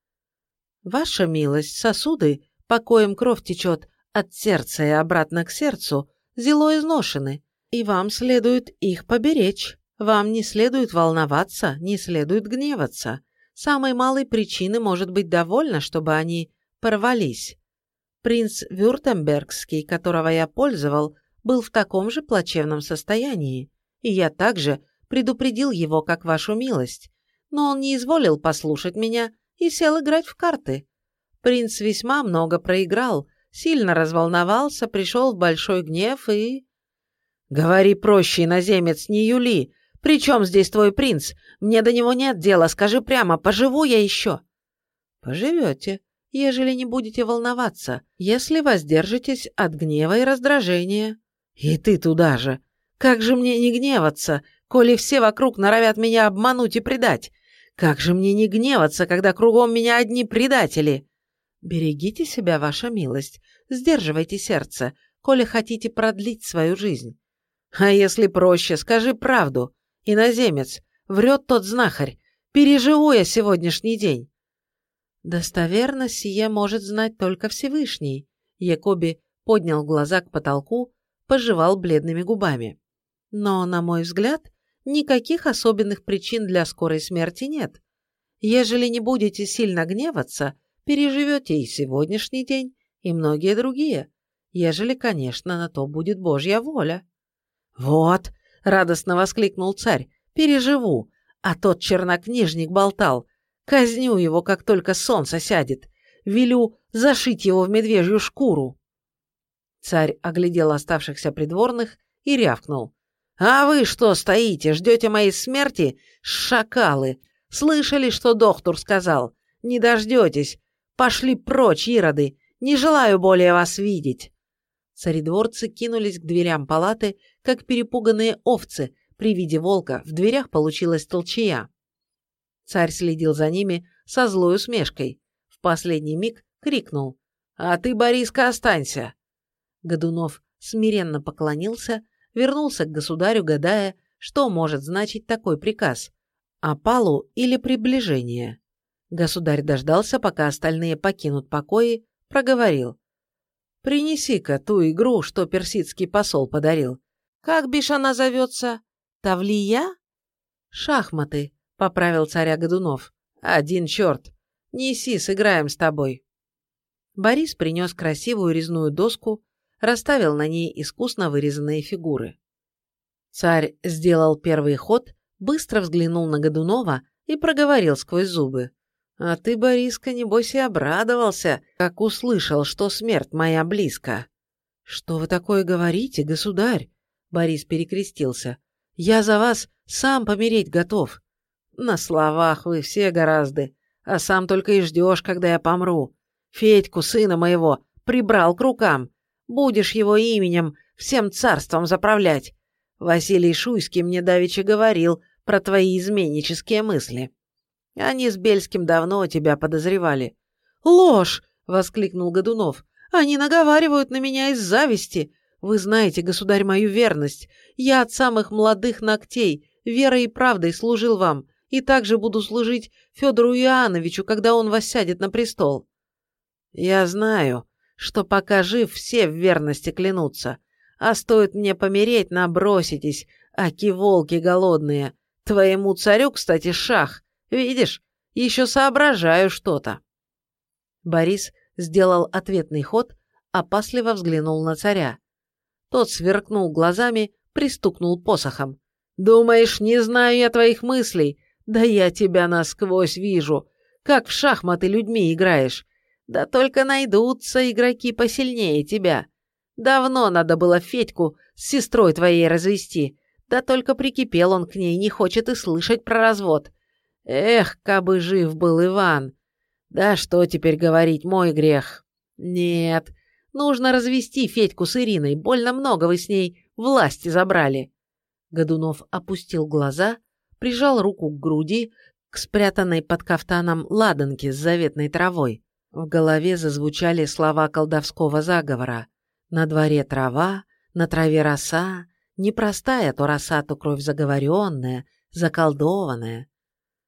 «Ваша милость, сосуды, по коим кровь течет, от сердца и обратно к сердцу, зело изношены, и вам следует их поберечь. Вам не следует волноваться, не следует гневаться. Самой малой причины может быть довольно, чтобы они порвались. Принц Вюртембергский, которого я пользовал, был в таком же плачевном состоянии, и я также предупредил его, как вашу милость, но он не изволил послушать меня и сел играть в карты. Принц весьма много проиграл, сильно разволновался, пришел в большой гнев и... «Говори проще, иноземец, не Юли. При чем здесь твой принц? Мне до него нет дела, скажи прямо, поживу я еще?» «Поживете, ежели не будете волноваться, если воздержитесь от гнева и раздражения». «И ты туда же. Как же мне не гневаться, коли все вокруг норовят меня обмануть и предать? Как же мне не гневаться, когда кругом меня одни предатели?» Берегите себя, ваша милость, сдерживайте сердце, коли хотите продлить свою жизнь. А если проще, скажи правду. Иноземец, врет тот знахарь. Переживу я сегодняшний день. Достоверно сие может знать только Всевышний. Якоби поднял глаза к потолку, пожевал бледными губами. Но, на мой взгляд, никаких особенных причин для скорой смерти нет. Ежели не будете сильно гневаться, переживете и сегодняшний день, и многие другие, ежели, конечно, на то будет Божья воля». «Вот!» — радостно воскликнул царь. «Переживу!» А тот чернокнижник болтал. «Казню его, как только солнце сядет. Велю зашить его в медвежью шкуру». Царь оглядел оставшихся придворных и рявкнул. «А вы что стоите, ждете моей смерти? Шакалы! Слышали, что доктор сказал? Не дождетесь, Пошли прочь, ироды! Не желаю более вас видеть!» Царедворцы кинулись к дверям палаты, как перепуганные овцы. При виде волка в дверях получилась толчая. Царь следил за ними со злой усмешкой. В последний миг крикнул «А ты, Бориска, останься!» Годунов смиренно поклонился, вернулся к государю, гадая, что может значить такой приказ – опалу или приближение. Государь дождался, пока остальные покинут покои, проговорил. «Принеси-ка ту игру, что персидский посол подарил. Как бишь она зовется? Тавлия?» «Шахматы», — поправил царя Годунов. «Один черт. Неси, сыграем с тобой». Борис принес красивую резную доску, расставил на ней искусно вырезанные фигуры. Царь сделал первый ход, быстро взглянул на Годунова и проговорил сквозь зубы. А ты, Бориска, небось и обрадовался, как услышал, что смерть моя близко. Что вы такое говорите, государь? Борис перекрестился. Я за вас сам помереть готов. На словах вы все гораздо, а сам только и ждешь, когда я помру. Федьку, сына моего, прибрал к рукам. Будешь его именем всем царством заправлять. Василий Шуйский мне давеча говорил про твои изменнические мысли. Они с Бельским давно тебя подозревали». «Ложь!» — воскликнул Годунов. «Они наговаривают на меня из зависти. Вы знаете, государь, мою верность. Я от самых молодых ногтей верой и правдой служил вам, и также буду служить Федору Иоанновичу, когда он воссядет на престол. Я знаю, что пока жив, все в верности клянутся, а стоит мне помереть, наброситесь, аки волки голодные. Твоему царю, кстати, шах. Видишь, еще соображаю что-то. Борис сделал ответный ход, опасливо взглянул на царя. Тот сверкнул глазами, пристукнул посохом. «Думаешь, не знаю я твоих мыслей? Да я тебя насквозь вижу. Как в шахматы людьми играешь. Да только найдутся игроки посильнее тебя. Давно надо было Федьку с сестрой твоей развести. Да только прикипел он к ней, не хочет и слышать про развод. Эх, кабы жив был Иван. Да что теперь говорить, мой грех. Нет, нужно развести Федьку с Ириной, больно много вы с ней власти забрали. Годунов опустил глаза, прижал руку к груди, к спрятанной под кафтаном ладанке с заветной травой. В голове зазвучали слова колдовского заговора. На дворе трава, на траве роса, не простая то роса, то кровь заговоренная, заколдованная.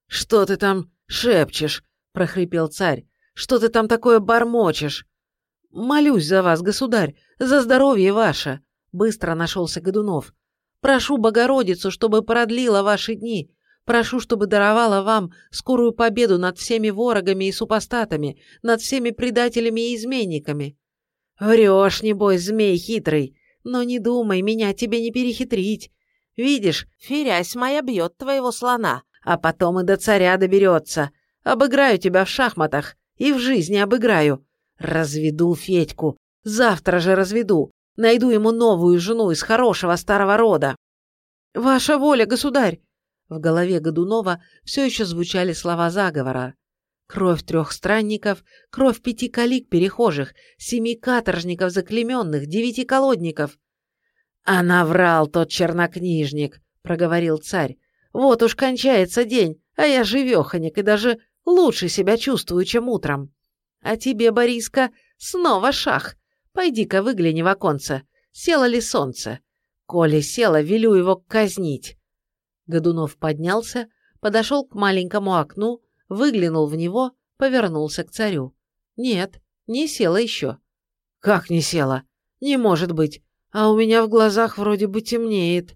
«Что ты там шепчешь?» — прохрипел царь. «Что ты там такое бормочешь?» «Молюсь за вас, государь, за здоровье ваше!» Быстро нашелся Годунов. «Прошу Богородицу, чтобы продлила ваши дни. Прошу, чтобы даровала вам скорую победу над всеми ворогами и супостатами, над всеми предателями и изменниками». «Врешь, небось, змей хитрый, но не думай, меня тебе не перехитрить. Видишь, ферясь моя бьет твоего слона, а потом и до царя доберется. Обыграю тебя в шахматах и в жизни обыграю. Разведу Федьку. Завтра же разведу. Найду ему новую жену из хорошего старого рода. Ваша воля, государь. В голове Годунова все еще звучали слова заговора. Кровь трех странников, кровь пяти калик перехожих, семи каторжников заклеменных, девяти колодников. «А наврал тот чернокнижник», — проговорил царь. «Вот уж кончается день, а я живеханик и даже лучше себя чувствую, чем утром. А тебе, Бориска, снова шах. Пойди-ка выгляни в оконце, село ли солнце. Коли село, велю его казнить». Годунов поднялся, подошел к маленькому окну, выглянул в него, повернулся к царю. «Нет, не села еще». «Как не села? Не может быть. А у меня в глазах вроде бы темнеет».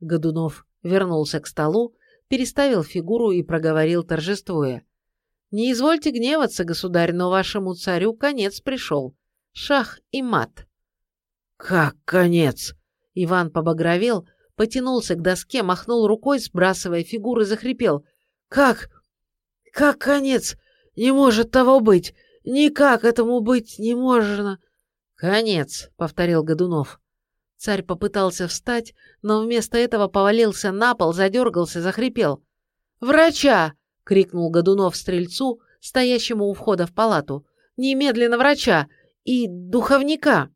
Годунов вернулся к столу, переставил фигуру и проговорил торжествуя. «Не извольте гневаться, государь, но вашему царю конец пришел. Шах и мат». «Как конец?» Иван побагровел, потянулся к доске, махнул рукой, сбрасывая фигуры, захрипел. «Как? Как конец? Не может того быть! Никак этому быть не можно!» «Конец», — повторил Годунов. Царь попытался встать, но вместо этого повалился на пол, задергался, захрипел. «Врача!» — крикнул Годунов стрельцу, стоящему у входа в палату. «Немедленно врача! И духовника!»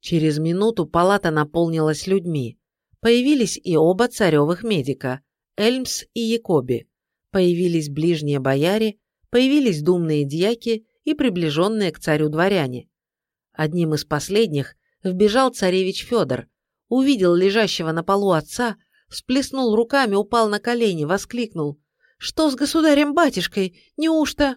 Через минуту палата наполнилась людьми. Появились и оба царевых медика — Эльмс и Якоби появились ближние бояре, появились думные дьяки и приближенные к царю дворяне. Одним из последних вбежал царевич Федор, увидел лежащего на полу отца, всплеснул руками, упал на колени, воскликнул. «Что с государем-батюшкой? Неужто...»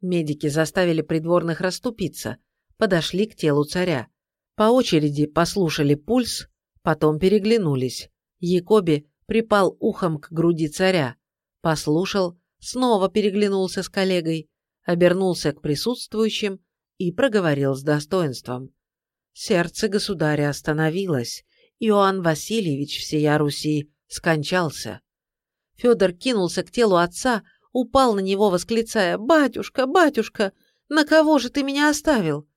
Медики заставили придворных расступиться, подошли к телу царя. По очереди послушали пульс, потом переглянулись. Якоби припал ухом к груди царя, послушал, снова переглянулся с коллегой, обернулся к присутствующим и проговорил с достоинством. Сердце государя остановилось. Иоанн Васильевич всея Руси скончался. Федор кинулся к телу отца, упал на него, восклицая «Батюшка, батюшка, на кого же ты меня оставил?»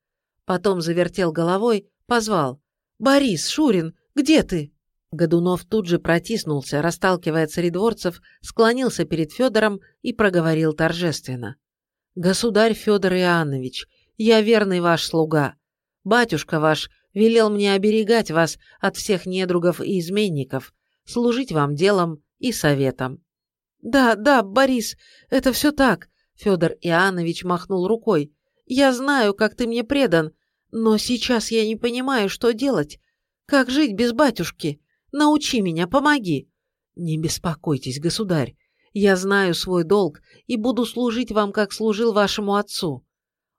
Потом завертел головой, позвал «Борис, Шурин, где ты?» Годунов тут же протиснулся, расталкивая царедворцев, склонился перед Федором и проговорил торжественно. «Государь Федор Иоаннович, я верный ваш слуга. Батюшка ваш велел мне оберегать вас от всех недругов и изменников, служить вам делом и советом». «Да, да, Борис, это все так», — Федор Иоаннович махнул рукой. «Я знаю, как ты мне предан. Но сейчас я не понимаю, что делать. Как жить без батюшки? Научи меня, помоги. Не беспокойтесь, государь. Я знаю свой долг и буду служить вам, как служил вашему отцу.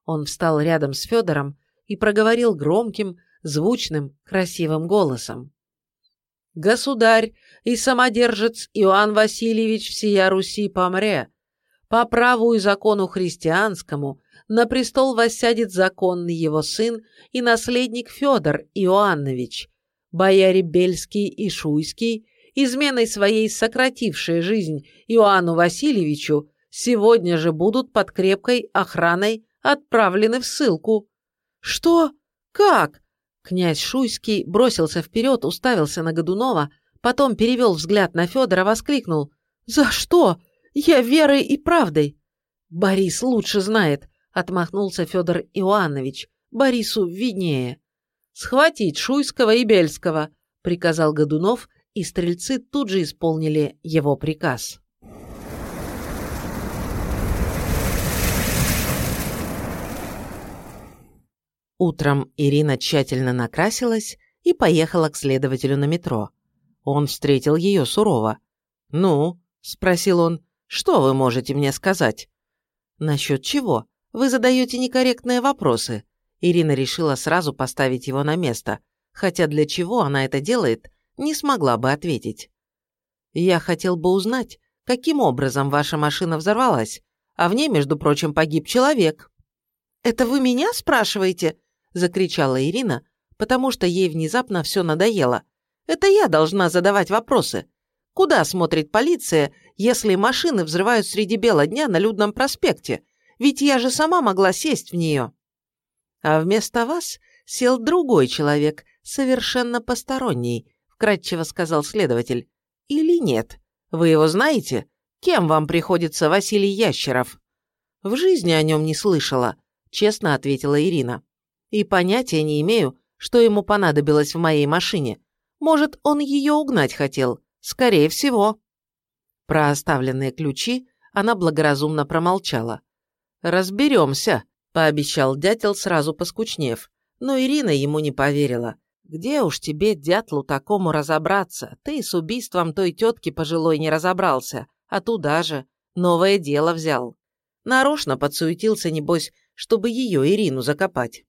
Он встал рядом с Федором и проговорил громким, звучным, красивым голосом. «Государь и самодержец Иоанн Васильевич всея Руси помре. По праву и закону христианскому на престол воссядет законный его сын и наследник Федор Иоаннович, бояре Бельский и Шуйский, изменой своей сократившие жизнь Иоанну Васильевичу, сегодня же будут под крепкой охраной отправлены в ссылку. Что? Как? Князь Шуйский бросился вперед, уставился на Годунова, потом перевел взгляд на Федора, воскликнул. «За что? Я верой и правдой!» «Борис лучше знает», — отмахнулся Федор Иоаннович. «Борису виднее». «Схватить Шуйского и Бельского», — приказал Годунов, и стрельцы тут же исполнили его приказ. Утром Ирина тщательно накрасилась и поехала к следователю на метро. Он встретил ее сурово. «Ну?» – спросил он. «Что вы можете мне сказать?» «Насчет чего? Вы задаете некорректные вопросы». Ирина решила сразу поставить его на место, хотя для чего она это делает, не смогла бы ответить. «Я хотел бы узнать, каким образом ваша машина взорвалась, а в ней, между прочим, погиб человек». «Это вы меня спрашиваете?» – закричала Ирина, потому что ей внезапно все надоело. «Это я должна задавать вопросы. Куда смотрит полиция, если машины взрывают среди бела дня на людном проспекте? Ведь я же сама могла сесть в нее». «А вместо вас сел другой человек, совершенно посторонний», вкратчиво сказал следователь. «Или нет? Вы его знаете? Кем вам приходится Василий Ящеров?» «В жизни о нем не слышала», — честно ответила Ирина. «И понятия не имею, что ему понадобилось в моей машине. Может, он ее угнать хотел? Скорее всего». Про оставленные ключи она благоразумно промолчала. «Разберемся», — пообещал дятел, сразу поскучнев. Но Ирина ему не поверила. Где уж тебе, дятлу такому, разобраться? Ты с убийством той тетки пожилой не разобрался, а туда же. Новое дело взял. Нарочно подсуетился, небось, чтобы ее, Ирину, закопать.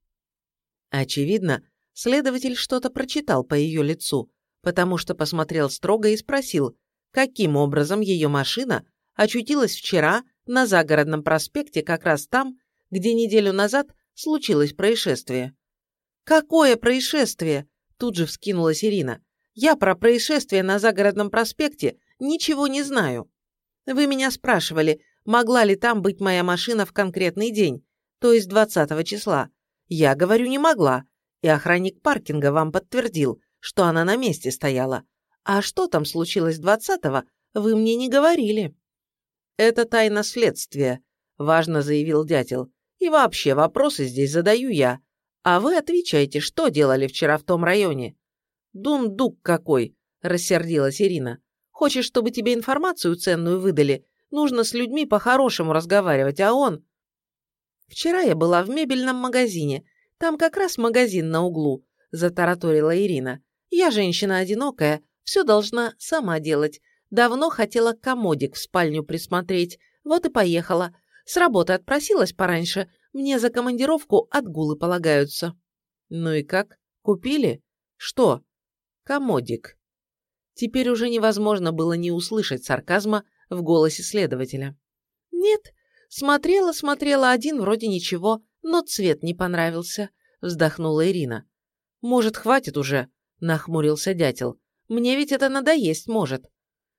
Очевидно, следователь что-то прочитал по ее лицу, потому что посмотрел строго и спросил, каким образом ее машина очутилась вчера на загородном проспекте как раз там, где неделю назад случилось происшествие. «Какое происшествие?» Тут же вскинулась Ирина. «Я про происшествие на загородном проспекте ничего не знаю. Вы меня спрашивали, могла ли там быть моя машина в конкретный день, то есть 20 числа. Я говорю, не могла, и охранник паркинга вам подтвердил, что она на месте стояла. А что там случилось 20-го, вы мне не говорили». «Это тайна следствия», – важно заявил дятел. «И вообще вопросы здесь задаю я. А вы отвечайте, что делали вчера в том районе?» «Дундук какой!» – рассердилась Ирина. «Хочешь, чтобы тебе информацию ценную выдали? Нужно с людьми по-хорошему разговаривать, а он...» «Вчера я была в мебельном магазине. Там как раз магазин на углу», – затараторила Ирина. «Я женщина одинокая, все должна сама делать. Давно хотела комодик в спальню присмотреть, вот и поехала. С работы отпросилась пораньше, мне за командировку отгулы полагаются. Ну и как? Купили? Что? Комодик. Теперь уже невозможно было не услышать сарказма в голосе следователя. Нет, смотрела-смотрела один вроде ничего, но цвет не понравился, вздохнула Ирина. Может, хватит уже? Нахмурился дятел. Мне ведь это надоесть может.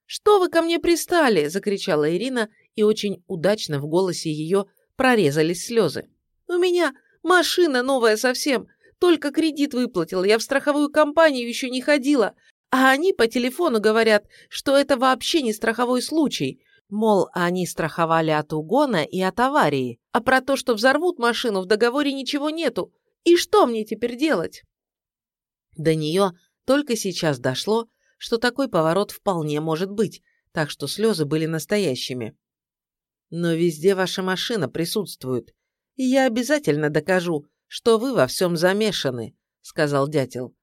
«Что вы ко мне пристали?» – закричала Ирина, и очень удачно в голосе ее прорезались слезы. «У меня машина новая совсем, только кредит выплатил, я в страховую компанию еще не ходила, а они по телефону говорят, что это вообще не страховой случай, мол, они страховали от угона и от аварии, а про то, что взорвут машину, в договоре ничего нету. И что мне теперь делать?» До нее только сейчас дошло, что такой поворот вполне может быть, так что слезы были настоящими. Но везде ваша машина присутствует. И я обязательно докажу, что вы во всем замешаны», — сказал дятел.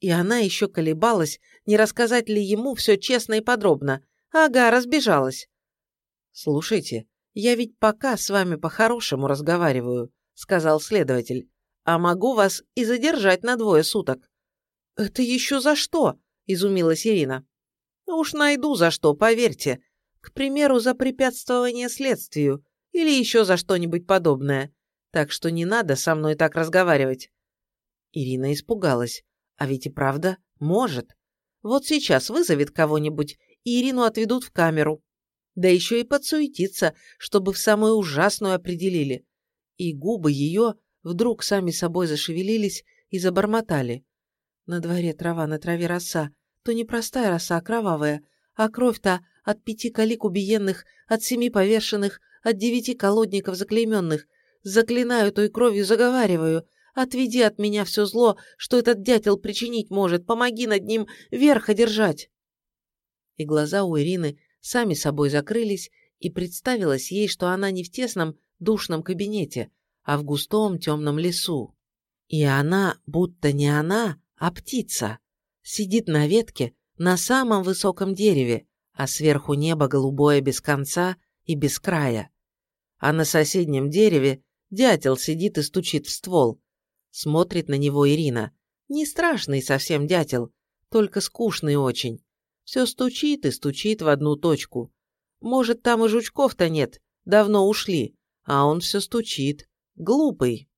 И она еще колебалась, не рассказать ли ему все честно и подробно. Ага, разбежалась. «Слушайте, я ведь пока с вами по-хорошему разговариваю», — сказал следователь. «А могу вас и задержать на двое суток». «Это еще за что?» — изумилась Ирина. «Уж найду за что, поверьте. К примеру, за препятствование следствию или еще за что-нибудь подобное. Так что не надо со мной так разговаривать». Ирина испугалась. А ведь и правда может. Вот сейчас вызовет кого-нибудь, и Ирину отведут в камеру. Да еще и подсуетиться, чтобы в самую ужасную определили. И губы ее вдруг сами собой зашевелились и забормотали. На дворе трава, на траве роса. То не простая роса, а кровавая. А кровь-то от пяти калик убиенных, от семи повешенных, от девяти колодников заклейменных. Заклинаю той кровью, заговариваю. Отведи от меня все зло, что этот дятел причинить может. Помоги над ним верх одержать. И глаза у Ирины сами собой закрылись, и представилось ей, что она не в тесном, душном кабинете, а в густом темном лесу. И она, будто не она, а птица, сидит на ветке на самом высоком дереве, а сверху небо голубое без конца и без края. А на соседнем дереве дятел сидит и стучит в ствол, Смотрит на него Ирина. Не страшный совсем дятел, только скучный очень. Все стучит и стучит в одну точку. Может, там и жучков-то нет, давно ушли, а он все стучит. Глупый.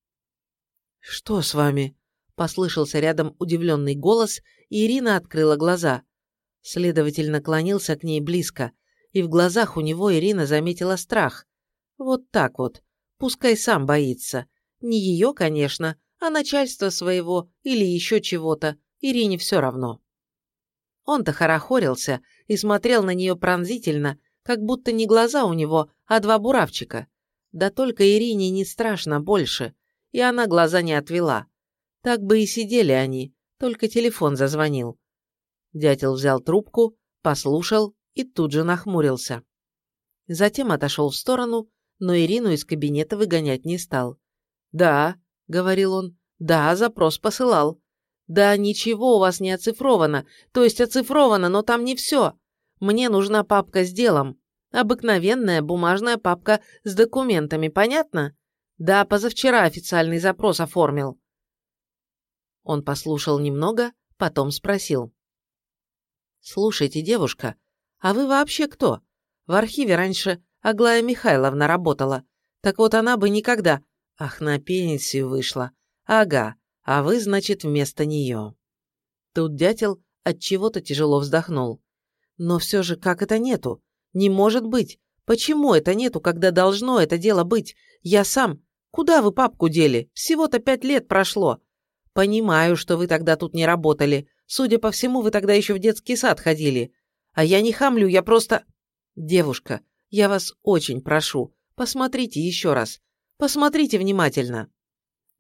«Что с вами?» – послышался рядом удивленный голос, и Ирина открыла глаза. Следователь наклонился к ней близко, и в глазах у него Ирина заметила страх. Вот так вот, пускай сам боится. Не ее, конечно, а начальство своего или еще чего-то, Ирине все равно. Он-то хорохорился и смотрел на нее пронзительно, как будто не глаза у него, а два буравчика. Да только Ирине не страшно больше, и она глаза не отвела. Так бы и сидели они, только телефон зазвонил. Дятел взял трубку, послушал и тут же нахмурился. Затем отошел в сторону, но Ирину из кабинета выгонять не стал. «Да», — говорил он. «Да, запрос посылал». «Да, ничего у вас не оцифровано. То есть оцифровано, но там не все. Мне нужна папка с делом. Обыкновенная бумажная папка с документами, понятно? Да, позавчера официальный запрос оформил». Он послушал немного, потом спросил. «Слушайте, девушка, а вы вообще кто? В архиве раньше Аглая Михайловна работала. Так вот она бы никогда... Ах, на пенсию вышла. Ага, а вы, значит, вместо нее. Тут дятел от чего-то тяжело вздохнул. Но все же как это нету? Не может быть. Почему это нету, когда должно это дело быть? Я сам. Куда вы папку дели? Всего-то пять лет прошло. Понимаю, что вы тогда тут не работали. Судя по всему, вы тогда еще в детский сад ходили. А я не хамлю, я просто... Девушка, я вас очень прошу, посмотрите еще раз. Посмотрите внимательно».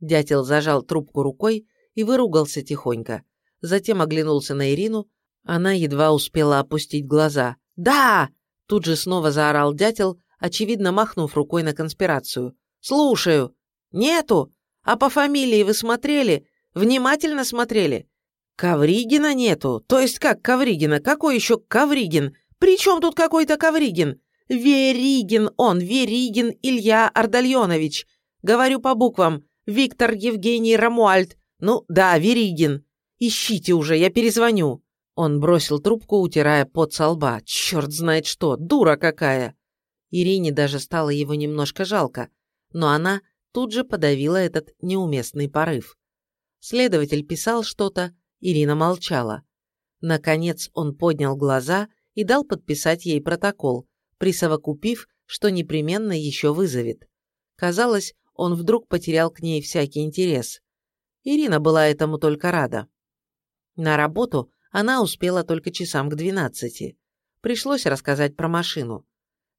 Дятел зажал трубку рукой и выругался тихонько. Затем оглянулся на Ирину. Она едва успела опустить глаза. «Да!» Тут же снова заорал дятел, очевидно махнув рукой на конспирацию. «Слушаю!» «Нету! А по фамилии вы смотрели? Внимательно смотрели?» «Ковригина нету. То есть как Ковригина? Какой еще Ковригин? При чем тут какой-то Ковригин? Веригин он, Веригин Илья Ардальонович. Говорю по буквам. Виктор Евгений Рамуальд. Ну, да, Веригин. Ищите уже, я перезвоню». Он бросил трубку, утирая пот со лба. Черт знает что, дура какая. Ирине даже стало его немножко жалко, но она тут же подавила этот неуместный порыв. Следователь писал что-то, Ирина молчала. Наконец он поднял глаза и дал подписать ей протокол, присовокупив, что непременно еще вызовет. Казалось, он вдруг потерял к ней всякий интерес. Ирина была этому только рада. На работу она успела только часам к двенадцати. Пришлось рассказать про машину.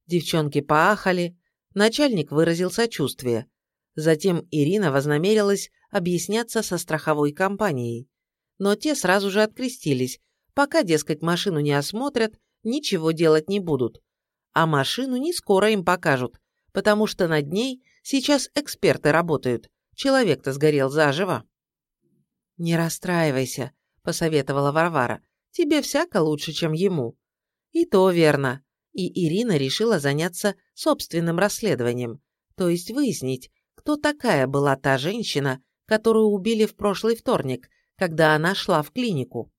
Девчонки поахали, начальник выразил сочувствие. Затем Ирина вознамерилась объясняться со страховой компанией. Но те сразу же открестились, пока, дескать, машину не осмотрят, ничего делать не будут а машину не скоро им покажут, потому что над ней сейчас эксперты работают. Человек-то сгорел заживо. «Не расстраивайся», — посоветовала Варвара. «Тебе всяко лучше, чем ему». И то верно. И Ирина решила заняться собственным расследованием, то есть выяснить, кто такая была та женщина, которую убили в прошлый вторник, когда она шла в клинику.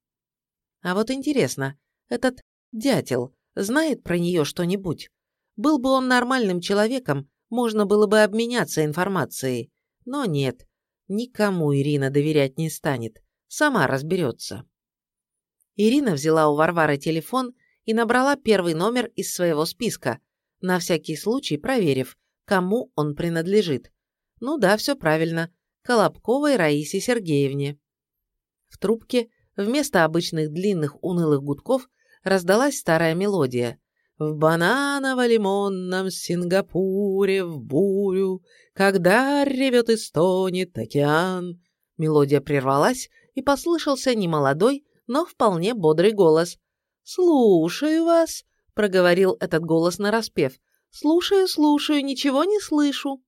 А вот интересно, этот дятел знает про нее что-нибудь? Был бы он нормальным человеком, можно было бы обменяться информацией. Но нет, никому Ирина доверять не станет, сама разберется. Ирина взяла у Варвары телефон и набрала первый номер из своего списка, на всякий случай проверив, кому он принадлежит. Ну да, все правильно, Колобковой Раисе Сергеевне. В трубке вместо обычных длинных унылых гудков раздалась старая мелодия. В бананово-лимонном Сингапуре в бурю, когда ревет и стонет океан. Мелодия прервалась, и послышался немолодой, но вполне бодрый голос. «Слушаю вас», — проговорил этот голос нараспев. «Слушаю, слушаю, ничего не слышу».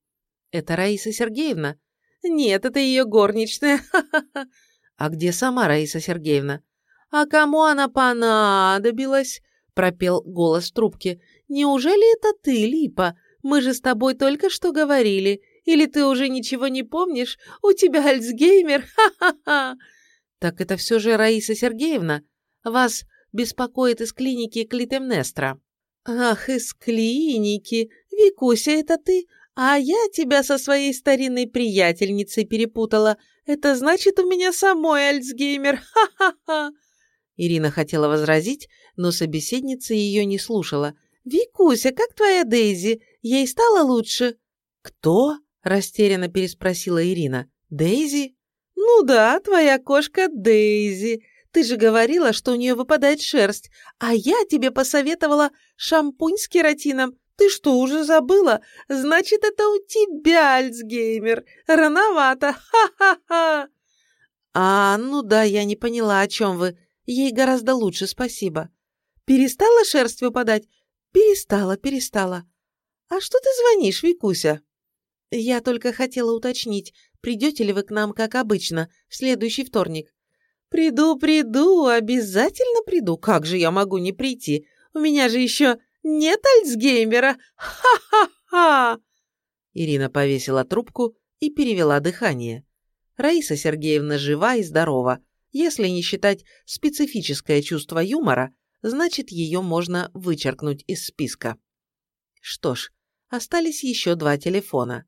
«Это Раиса Сергеевна?» «Нет, это ее горничная. «А где сама Раиса Сергеевна?» «А кому она понадобилась?» — пропел голос в трубке. «Неужели это ты, Липа? Мы же с тобой только что говорили. Или ты уже ничего не помнишь? У тебя Альцгеймер? Ха-ха-ха!» «Так это все же Раиса Сергеевна? Вас беспокоит из клиники Клитемнестра». «Ах, из клиники! Викуся, это ты? А я тебя со своей старинной приятельницей перепутала. Это значит, у меня самой Альцгеймер. Ха-ха-ха!» Ирина хотела возразить, но собеседница ее не слушала. «Викуся, как твоя Дейзи? Ей стало лучше?» «Кто?» – растерянно переспросила Ирина. «Дейзи?» «Ну да, твоя кошка Дейзи. Ты же говорила, что у нее выпадает шерсть, а я тебе посоветовала шампунь с кератином. Ты что, уже забыла? Значит, это у тебя Альцгеймер. Рановато. Ха-ха-ха. А, ну да, я не поняла, о чем вы. Ей гораздо лучше, спасибо. Перестала шерсть выпадать? Перестала, перестала. А что ты звонишь, Викуся? Я только хотела уточнить, придете ли вы к нам, как обычно, в следующий вторник. Приду, приду, обязательно приду. Как же я могу не прийти? У меня же еще нет Альцгеймера! Ха-ха-ха!» Ирина повесила трубку и перевела дыхание. Раиса Сергеевна жива и здорова. Если не считать специфическое чувство юмора, значит, ее можно вычеркнуть из списка. Что ж, остались еще два телефона.